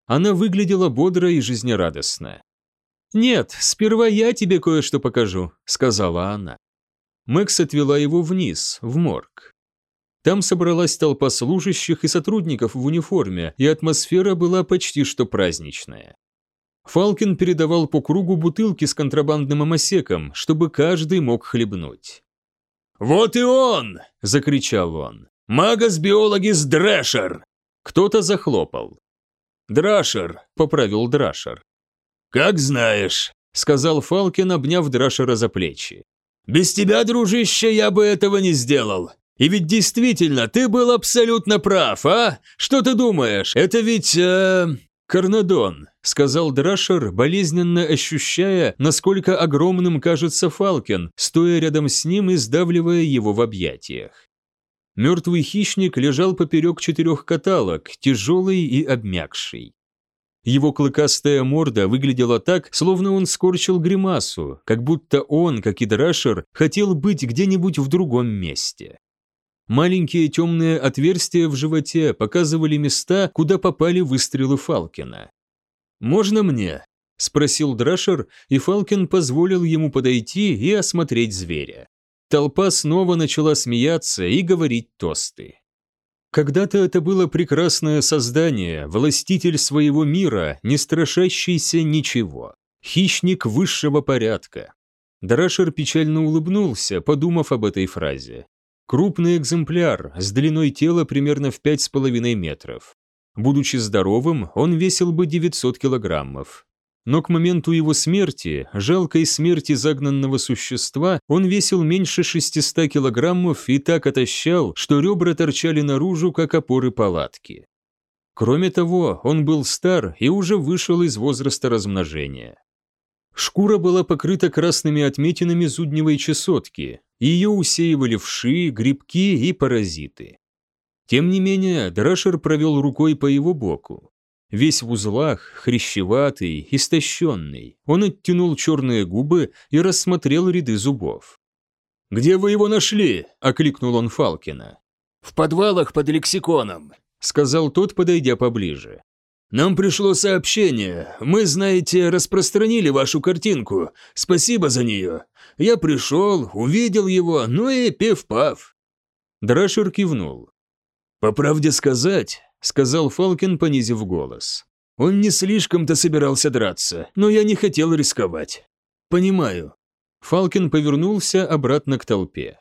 Она выглядела бодро и жизнерадостно. «Нет, сперва я тебе кое-что покажу», — сказала она. Мэкс отвела его вниз, в морг. Там собралась толпа служащих и сотрудников в униформе, и атмосфера была почти что праздничная. Фалкин передавал по кругу бутылки с контрабандным амосеком, чтобы каждый мог хлебнуть. «Вот и он!» – закричал он. «Магас-биологис Дрэшер!» Кто-то захлопал. «Драшер», – поправил Драшер. «Как знаешь», – сказал Фалкин, обняв Драшера за плечи. «Без тебя, дружище, я бы этого не сделал. И ведь действительно, ты был абсолютно прав, а? Что ты думаешь? Это ведь... Э, «Карнадон», — сказал Драшер, болезненно ощущая, насколько огромным кажется Фалкен, стоя рядом с ним и сдавливая его в объятиях. Мертвый хищник лежал поперек четырех каталог, тяжелый и обмякший. Его клыкастая морда выглядела так, словно он скорчил гримасу, как будто он, как и Драшер, хотел быть где-нибудь в другом месте. Маленькие темные отверстия в животе показывали места, куда попали выстрелы Фалкина. «Можно мне?» – спросил Драшер, и Фалкин позволил ему подойти и осмотреть зверя. Толпа снова начала смеяться и говорить тосты. Когда-то это было прекрасное создание, властитель своего мира, не страшащийся ничего, хищник высшего порядка. Драшер печально улыбнулся, подумав об этой фразе. Крупный экземпляр, с длиной тела примерно в 5,5 метров. Будучи здоровым, он весил бы 900 килограммов. Но к моменту его смерти, жалкой смерти загнанного существа, он весил меньше 600 килограммов и так отощал, что ребра торчали наружу, как опоры палатки. Кроме того, он был стар и уже вышел из возраста размножения. Шкура была покрыта красными отметинами зудневой чесотки, ее усеивали вши, грибки и паразиты. Тем не менее, Драшер провел рукой по его боку. Весь в узлах, хрящеватый, истощенный, он оттянул черные губы и рассмотрел ряды зубов. «Где вы его нашли?» – окликнул он Фалкина. «В подвалах под лексиконом», – сказал тот, подойдя поближе. «Нам пришло сообщение. Мы, знаете, распространили вашу картинку. Спасибо за нее. Я пришел, увидел его, ну и пев-пав». Драшер кивнул. «По правде сказать», — сказал Фалкин, понизив голос. «Он не слишком-то собирался драться, но я не хотел рисковать. Понимаю». Фалкин повернулся обратно к толпе.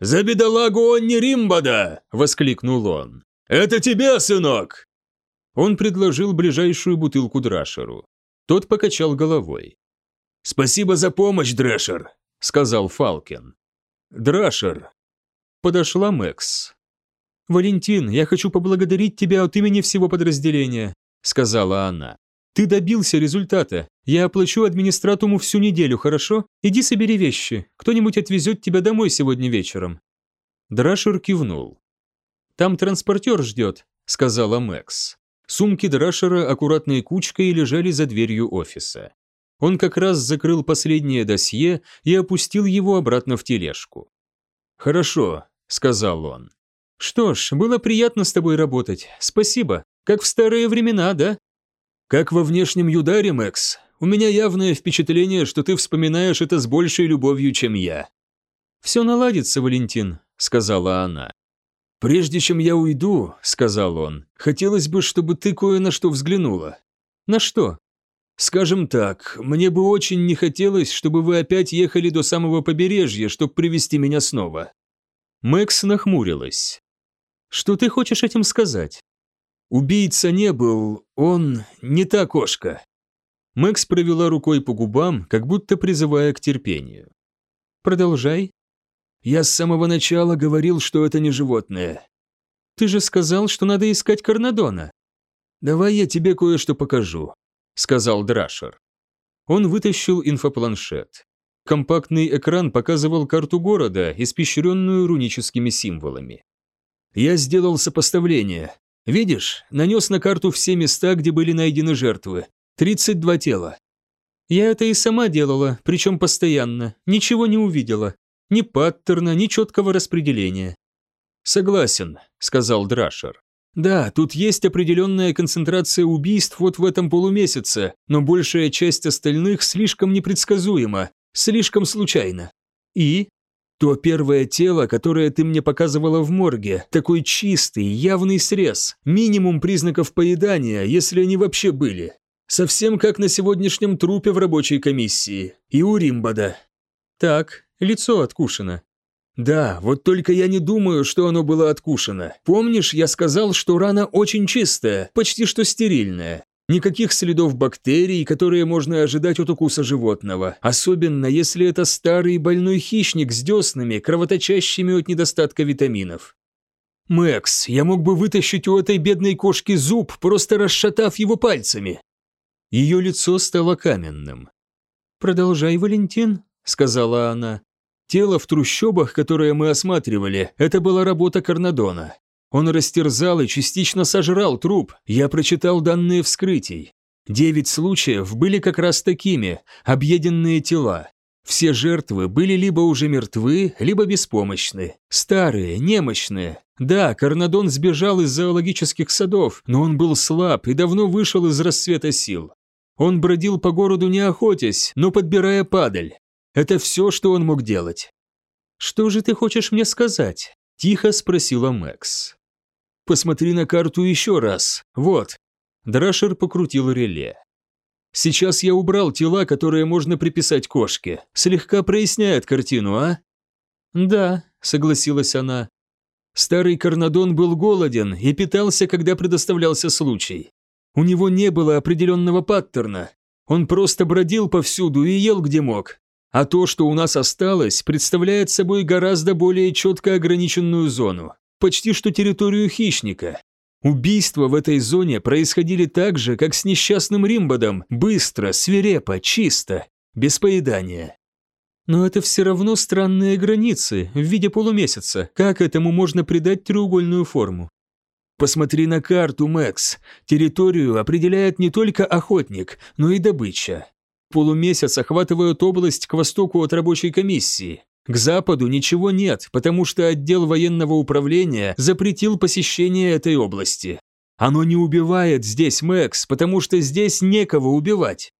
«За бедолагу он не Римбада!» – воскликнул он. «Это тебе, сынок!» Он предложил ближайшую бутылку Драшеру. Тот покачал головой. «Спасибо за помощь, Дрэшер», — сказал Фалкен. «Драшер». Подошла Мэкс. «Валентин, я хочу поблагодарить тебя от имени всего подразделения», — сказала она. «Ты добился результата. Я оплачу администратуму всю неделю, хорошо? Иди собери вещи. Кто-нибудь отвезет тебя домой сегодня вечером». Драшер кивнул. «Там транспортер ждет», — сказала Мэкс. Сумки Драшера аккуратной кучкой лежали за дверью офиса. Он как раз закрыл последнее досье и опустил его обратно в тележку. «Хорошо», — сказал он. «Что ж, было приятно с тобой работать. Спасибо. Как в старые времена, да?» «Как во внешнем Юдаре, Мэкс. У меня явное впечатление, что ты вспоминаешь это с большей любовью, чем я». «Все наладится, Валентин», — сказала она. «Прежде чем я уйду», — сказал он, — «хотелось бы, чтобы ты кое на что взглянула». «На что?» «Скажем так, мне бы очень не хотелось, чтобы вы опять ехали до самого побережья, чтобы привести меня снова». Мэкс нахмурилась. «Что ты хочешь этим сказать?» «Убийца не был, он не та кошка». Мэкс провела рукой по губам, как будто призывая к терпению. «Продолжай», я с самого начала говорил, что это не животное. Ты же сказал, что надо искать Карнадона. Давай я тебе кое-что покажу, сказал Драшер. Он вытащил инфопланшет. Компактный экран показывал карту города, испещренную руническими символами. Я сделал сопоставление. Видишь, нанес на карту все места, где были найдены жертвы. 32 тела. Я это и сама делала, причем постоянно. Ничего не увидела. Ни паттерна, ни четкого распределения. «Согласен», — сказал Драшер. «Да, тут есть определенная концентрация убийств вот в этом полумесяце, но большая часть остальных слишком непредсказуема, слишком случайно. И? То первое тело, которое ты мне показывала в морге, такой чистый, явный срез, минимум признаков поедания, если они вообще были. Совсем как на сегодняшнем трупе в рабочей комиссии. И у Римбада. Так, лицо откушено. Да, вот только я не думаю, что оно было откушено. Помнишь, я сказал, что рана очень чистая, почти что стерильная. Никаких следов бактерий, которые можно ожидать от укуса животного, особенно если это старый больной хищник с деснами, кровоточащими от недостатка витаминов. «Мэкс, я мог бы вытащить у этой бедной кошки зуб, просто расшатав его пальцами». Ее лицо стало каменным. «Продолжай, Валентин», — сказала она. «Тело в трущобах, которое мы осматривали, это была работа Карнадона. Он растерзал и частично сожрал труп, я прочитал данные вскрытий. Девять случаев были как раз такими, объеденные тела. Все жертвы были либо уже мертвы, либо беспомощны. Старые, немощные. Да, Карнадон сбежал из зоологических садов, но он был слаб и давно вышел из расцвета сил. Он бродил по городу не охотясь, но подбирая падаль. Это все, что он мог делать. «Что же ты хочешь мне сказать?» – тихо спросила Мэкс. Посмотри на карту еще раз. Вот». Драшер покрутил реле. «Сейчас я убрал тела, которые можно приписать кошке. Слегка проясняет картину, а?» «Да», — согласилась она. Старый Карнадон был голоден и питался, когда предоставлялся случай. У него не было определенного паттерна. Он просто бродил повсюду и ел где мог. А то, что у нас осталось, представляет собой гораздо более четко ограниченную зону почти что территорию хищника. Убийства в этой зоне происходили так же, как с несчастным Римбадом, быстро, свирепо, чисто, без поедания. Но это все равно странные границы в виде полумесяца. Как этому можно придать треугольную форму? Посмотри на карту, Мэкс. Территорию определяет не только охотник, но и добыча. Полумесяц охватывает область к востоку от рабочей комиссии. К западу ничего нет, потому что отдел военного управления запретил посещение этой области. Оно не убивает здесь, Мэкс, потому что здесь некого убивать.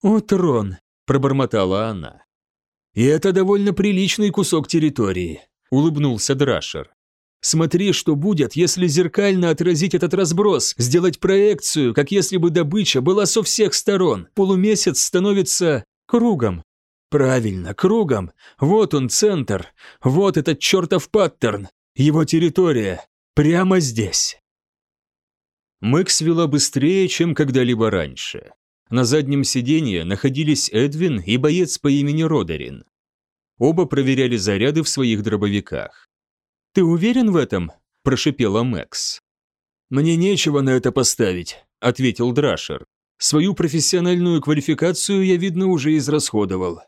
«О, трон!» – пробормотала она. «И это довольно приличный кусок территории», – улыбнулся Драшер. «Смотри, что будет, если зеркально отразить этот разброс, сделать проекцию, как если бы добыча была со всех сторон. Полумесяц становится кругом, Правильно, кругом. Вот он, центр. Вот этот чертов паттерн. Его территория. Прямо здесь. Мэкс вела быстрее, чем когда-либо раньше. На заднем сиденье находились Эдвин и боец по имени Родерин. Оба проверяли заряды в своих дробовиках. «Ты уверен в этом?» – прошипела Мэкс. «Мне нечего на это поставить», – ответил Драшер. «Свою профессиональную квалификацию я, видно, уже израсходовал.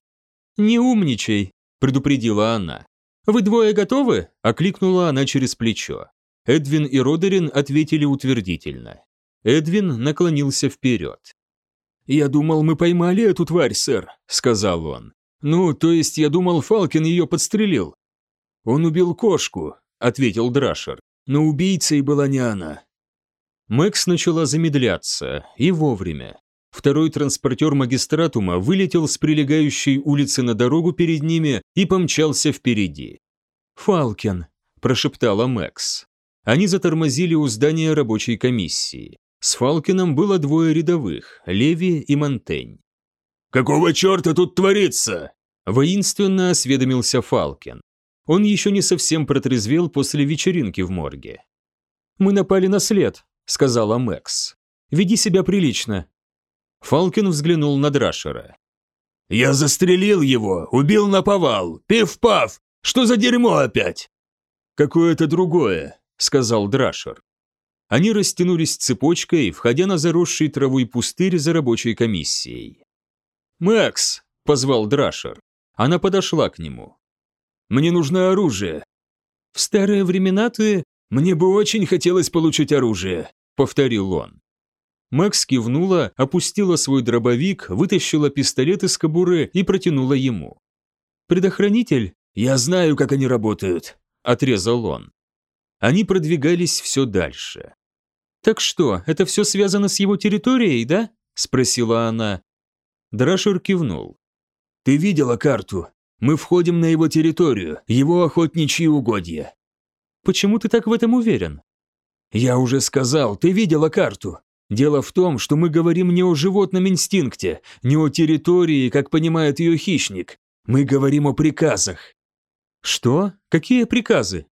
«Не умничай», – предупредила она. «Вы двое готовы?» – окликнула она через плечо. Эдвин и Родерин ответили утвердительно. Эдвин наклонился вперед. «Я думал, мы поймали эту тварь, сэр», – сказал он. «Ну, то есть я думал, Фалкин ее подстрелил». «Он убил кошку», – ответил Драшер. «Но убийцей была не она». Мэкс начала замедляться, и вовремя. Второй транспортер магистратума вылетел с прилегающей улицы на дорогу перед ними и помчался впереди. «Фалкен», – прошептала Мэкс. Они затормозили у здания рабочей комиссии. С Фалкином было двое рядовых – Леви и Монтень. «Какого черта тут творится?» – воинственно осведомился Фалкин. Он еще не совсем протрезвел после вечеринки в морге. «Мы напали на след», – сказала Мэкс. «Веди себя прилично, Фалкин взглянул на Драшера. «Я застрелил его, убил на повал, пив-пав! Что за дерьмо опять?» «Какое-то другое», — сказал Драшер. Они растянулись цепочкой, входя на заросший травой пустырь за рабочей комиссией. «Макс!» – позвал Драшер. Она подошла к нему. «Мне нужно оружие». «В старые времена ты...» «Мне бы очень хотелось получить оружие», – повторил он. Макс кивнула, опустила свой дробовик, вытащила пистолет из кобуры и протянула ему. «Предохранитель?» «Я знаю, как они работают», – отрезал он. Они продвигались все дальше. «Так что, это все связано с его территорией, да?» – спросила она. Драшер кивнул. «Ты видела карту? Мы входим на его территорию, его охотничьи угодья». «Почему ты так в этом уверен?» «Я уже сказал, ты видела карту. Дело в том, что мы говорим не о животном инстинкте, не о территории, как понимает ее хищник. Мы говорим о приказах». «Что? Какие приказы?»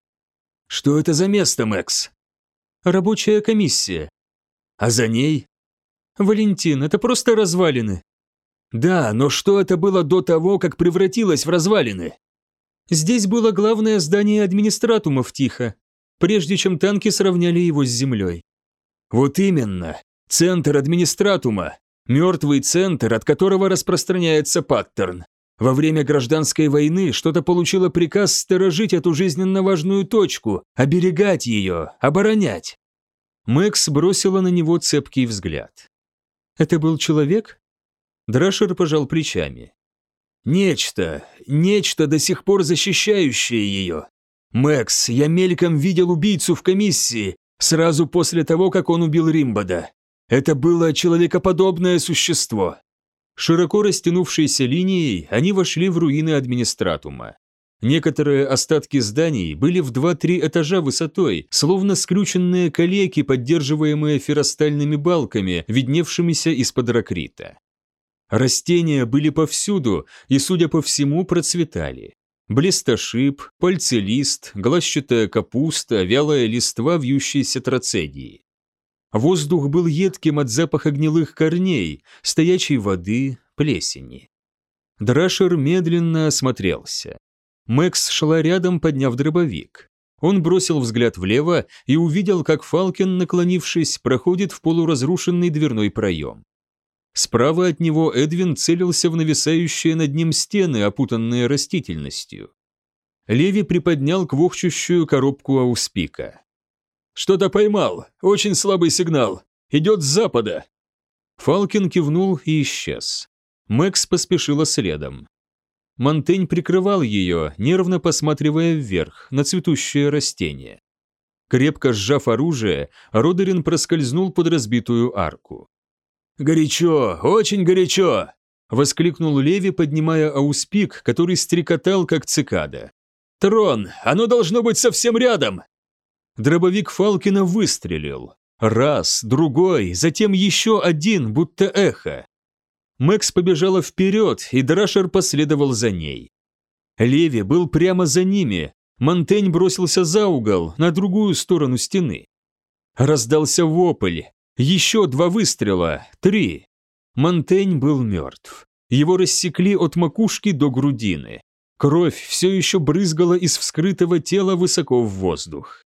«Что это за место, Мэкс?» «Рабочая комиссия». «А за ней?» «Валентин, это просто развалины». «Да, но что это было до того, как превратилось в развалины?» «Здесь было главное здание администратумов тихо, прежде чем танки сравняли его с землей». «Вот именно. Центр администратума. Мертвый центр, от которого распространяется паттерн. Во время гражданской войны что-то получило приказ сторожить эту жизненно важную точку, оберегать ее, оборонять. Мэкс бросила на него цепкий взгляд. «Это был человек?» Драшер пожал плечами. «Нечто, нечто до сих пор защищающее ее. Мэкс, я мельком видел убийцу в комиссии, сразу после того, как он убил Римбода. Это было человекоподобное существо. Широко растянувшейся линией они вошли в руины администратума. Некоторые остатки зданий были в 2-3 этажа высотой, словно скрюченные калеки, поддерживаемые феростальными балками, видневшимися из-под ракрита. Растения были повсюду и, судя по всему, процветали. Блистошип, пальцелист, глазчатая капуста, вялая листва вьющейся троцедии. Воздух был едким от запаха гнилых корней, стоячей воды, плесени. Драшер медленно осмотрелся. Мэкс шла рядом, подняв дробовик. Он бросил взгляд влево и увидел, как Фалкин, наклонившись, проходит в полуразрушенный дверной проем. Справа от него Эдвин целился в нависающие над ним стены, опутанные растительностью. Леви приподнял квохчущую коробку ауспика. «Что-то поймал. Очень слабый сигнал. Идет с запада». Фалкин кивнул и исчез. Мэкс поспешила следом. Монтень прикрывал ее, нервно посматривая вверх, на цветущее растение. Крепко сжав оружие, Родерин проскользнул под разбитую арку. «Горячо, очень горячо!» – воскликнул Леви, поднимая ауспик, который стрекотал, как цикада. «Трон, оно должно быть совсем рядом!» Дробовик Фалкина выстрелил. Раз, другой, затем еще один, будто эхо. Мэкс побежала вперед, и Драшер последовал за ней. Леви был прямо за ними. Монтень бросился за угол, на другую сторону стены. Раздался вопль. Еще два выстрела, три. Монтень был мертв. Его рассекли от макушки до грудины. Кровь все еще брызгала из вскрытого тела высоко в воздух.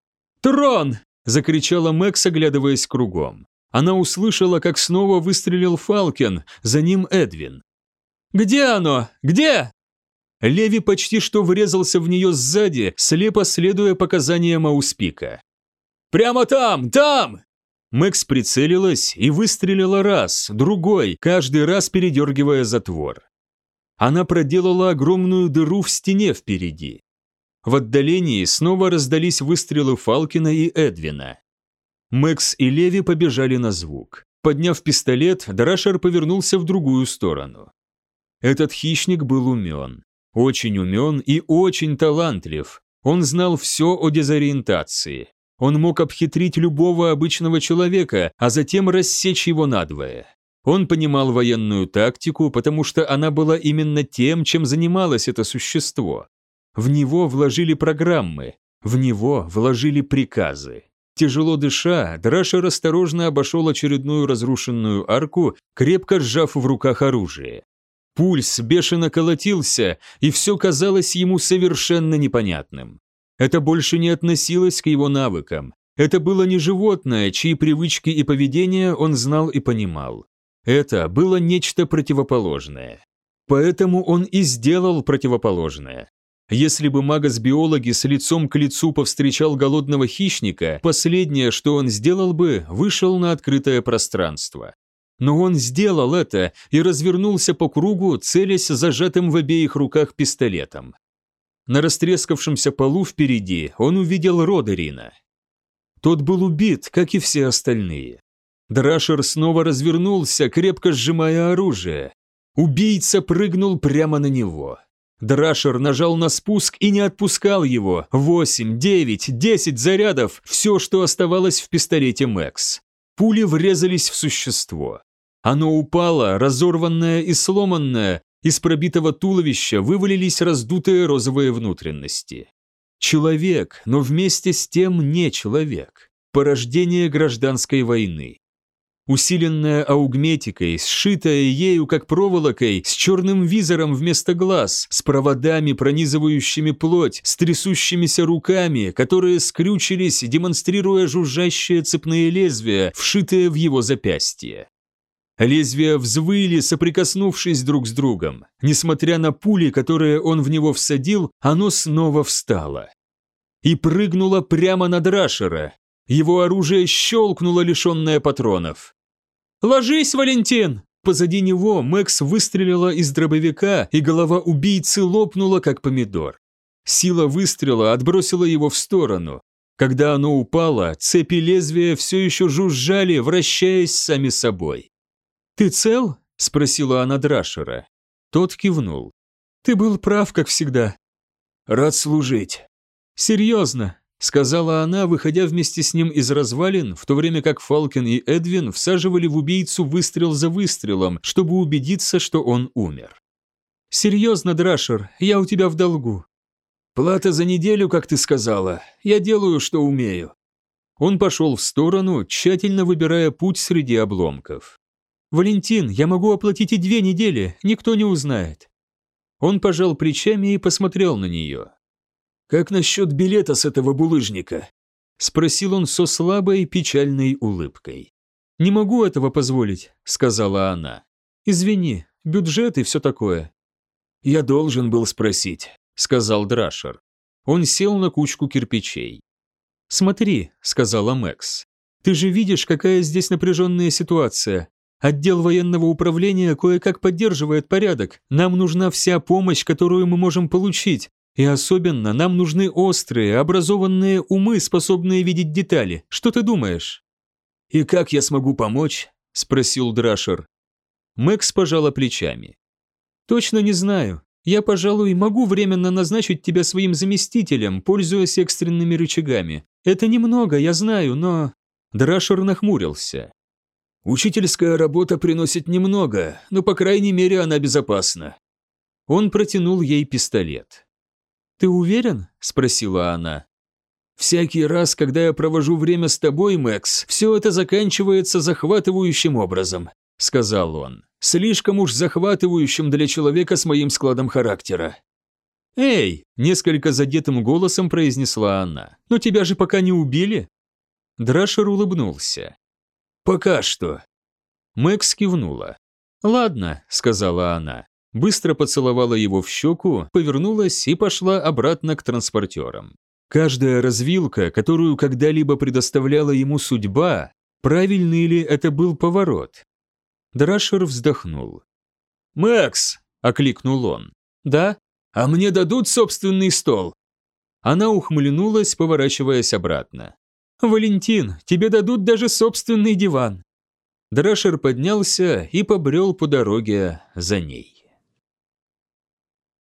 «Трон!» – закричала Мэкс, оглядываясь кругом. Она услышала, как снова выстрелил Фалкен, за ним Эдвин. «Где оно? Где?» Леви почти что врезался в нее сзади, слепо следуя показаниям Ауспика. «Прямо там! Там!» Мэкс прицелилась и выстрелила раз, другой, каждый раз передергивая затвор. Она проделала огромную дыру в стене впереди. В отдалении снова раздались выстрелы Фалкина и Эдвина. Мэкс и Леви побежали на звук. Подняв пистолет, Драшер повернулся в другую сторону. Этот хищник был умен. Очень умен и очень талантлив. Он знал все о дезориентации. Он мог обхитрить любого обычного человека, а затем рассечь его надвое. Он понимал военную тактику, потому что она была именно тем, чем занималось это существо. В него вложили программы, в него вложили приказы. Тяжело дыша, Драшер осторожно обошел очередную разрушенную арку, крепко сжав в руках оружие. Пульс бешено колотился, и все казалось ему совершенно непонятным. Это больше не относилось к его навыкам. Это было не животное, чьи привычки и поведение он знал и понимал. Это было нечто противоположное. Поэтому он и сделал противоположное. Если бы магос-биологи с лицом к лицу повстречал голодного хищника, последнее, что он сделал бы, вышел на открытое пространство. Но он сделал это и развернулся по кругу, целясь зажатым в обеих руках пистолетом. На растрескавшемся полу впереди он увидел Родерина. Тот был убит, как и все остальные. Драшер снова развернулся, крепко сжимая оружие. Убийца прыгнул прямо на него. Драшер нажал на спуск и не отпускал его. Восемь, девять, десять зарядов – все, что оставалось в пистолете Мэкс. Пули врезались в существо. Оно упало, разорванное и сломанное, из пробитого туловища вывалились раздутые розовые внутренности. Человек, но вместе с тем не человек. Порождение гражданской войны. Усиленная аугметикой, сшитая ею как проволокой, с черным визором вместо глаз, с проводами, пронизывающими плоть, с трясущимися руками, которые скрючились, демонстрируя жужжащие цепные лезвия, вшитые в его запястье. Лезвия взвыли, соприкоснувшись друг с другом. Несмотря на пули, которые он в него всадил, оно снова встало. И прыгнуло прямо на Драшера. Его оружие щелкнуло, лишенное патронов. «Ложись, Валентин!» Позади него Мэкс выстрелила из дробовика, и голова убийцы лопнула, как помидор. Сила выстрела отбросила его в сторону. Когда оно упало, цепи лезвия все еще жужжали, вращаясь сами собой. «Ты цел?» – спросила она Драшера. Тот кивнул. «Ты был прав, как всегда». «Рад служить». «Серьезно», – сказала она, выходя вместе с ним из развалин, в то время как Фалкен и Эдвин всаживали в убийцу выстрел за выстрелом, чтобы убедиться, что он умер. «Серьезно, Драшер, я у тебя в долгу». «Плата за неделю, как ты сказала. Я делаю, что умею». Он пошел в сторону, тщательно выбирая путь среди обломков. «Валентин, я могу оплатить и две недели, никто не узнает». Он пожал плечами и посмотрел на нее. «Как насчет билета с этого булыжника?» Спросил он со слабой печальной улыбкой. «Не могу этого позволить», — сказала она. «Извини, бюджет и все такое». «Я должен был спросить», — сказал Драшер. Он сел на кучку кирпичей. «Смотри», — сказала Мэкс. «Ты же видишь, какая здесь напряженная ситуация. Отдел военного управления кое-как поддерживает порядок. Нам нужна вся помощь, которую мы можем получить. И особенно нам нужны острые, образованные умы, способные видеть детали. Что ты думаешь?» «И как я смогу помочь?» – спросил Драшер. Мэкс пожала плечами. «Точно не знаю. Я, пожалуй, могу временно назначить тебя своим заместителем, пользуясь экстренными рычагами. Это немного, я знаю, но...» Драшер нахмурился. Учительская работа приносит немного, но, по крайней мере, она безопасна. Он протянул ей пистолет. «Ты уверен?» – спросила она. «Всякий раз, когда я провожу время с тобой, Мэкс, все это заканчивается захватывающим образом», – сказал он. «Слишком уж захватывающим для человека с моим складом характера». «Эй!» – несколько задетым голосом произнесла она. «Но тебя же пока не убили?» Драшер улыбнулся. «Пока что». Мэкс кивнула. «Ладно», — сказала она. Быстро поцеловала его в щеку, повернулась и пошла обратно к транспортерам. Каждая развилка, которую когда-либо предоставляла ему судьба, правильный ли это был поворот? Драшер вздохнул. «Мэкс!» – окликнул он. «Да? А мне дадут собственный стол?» Она ухмыльнулась, поворачиваясь обратно. «Валентин, тебе дадут даже собственный диван». Драшер поднялся и побрел по дороге за ней.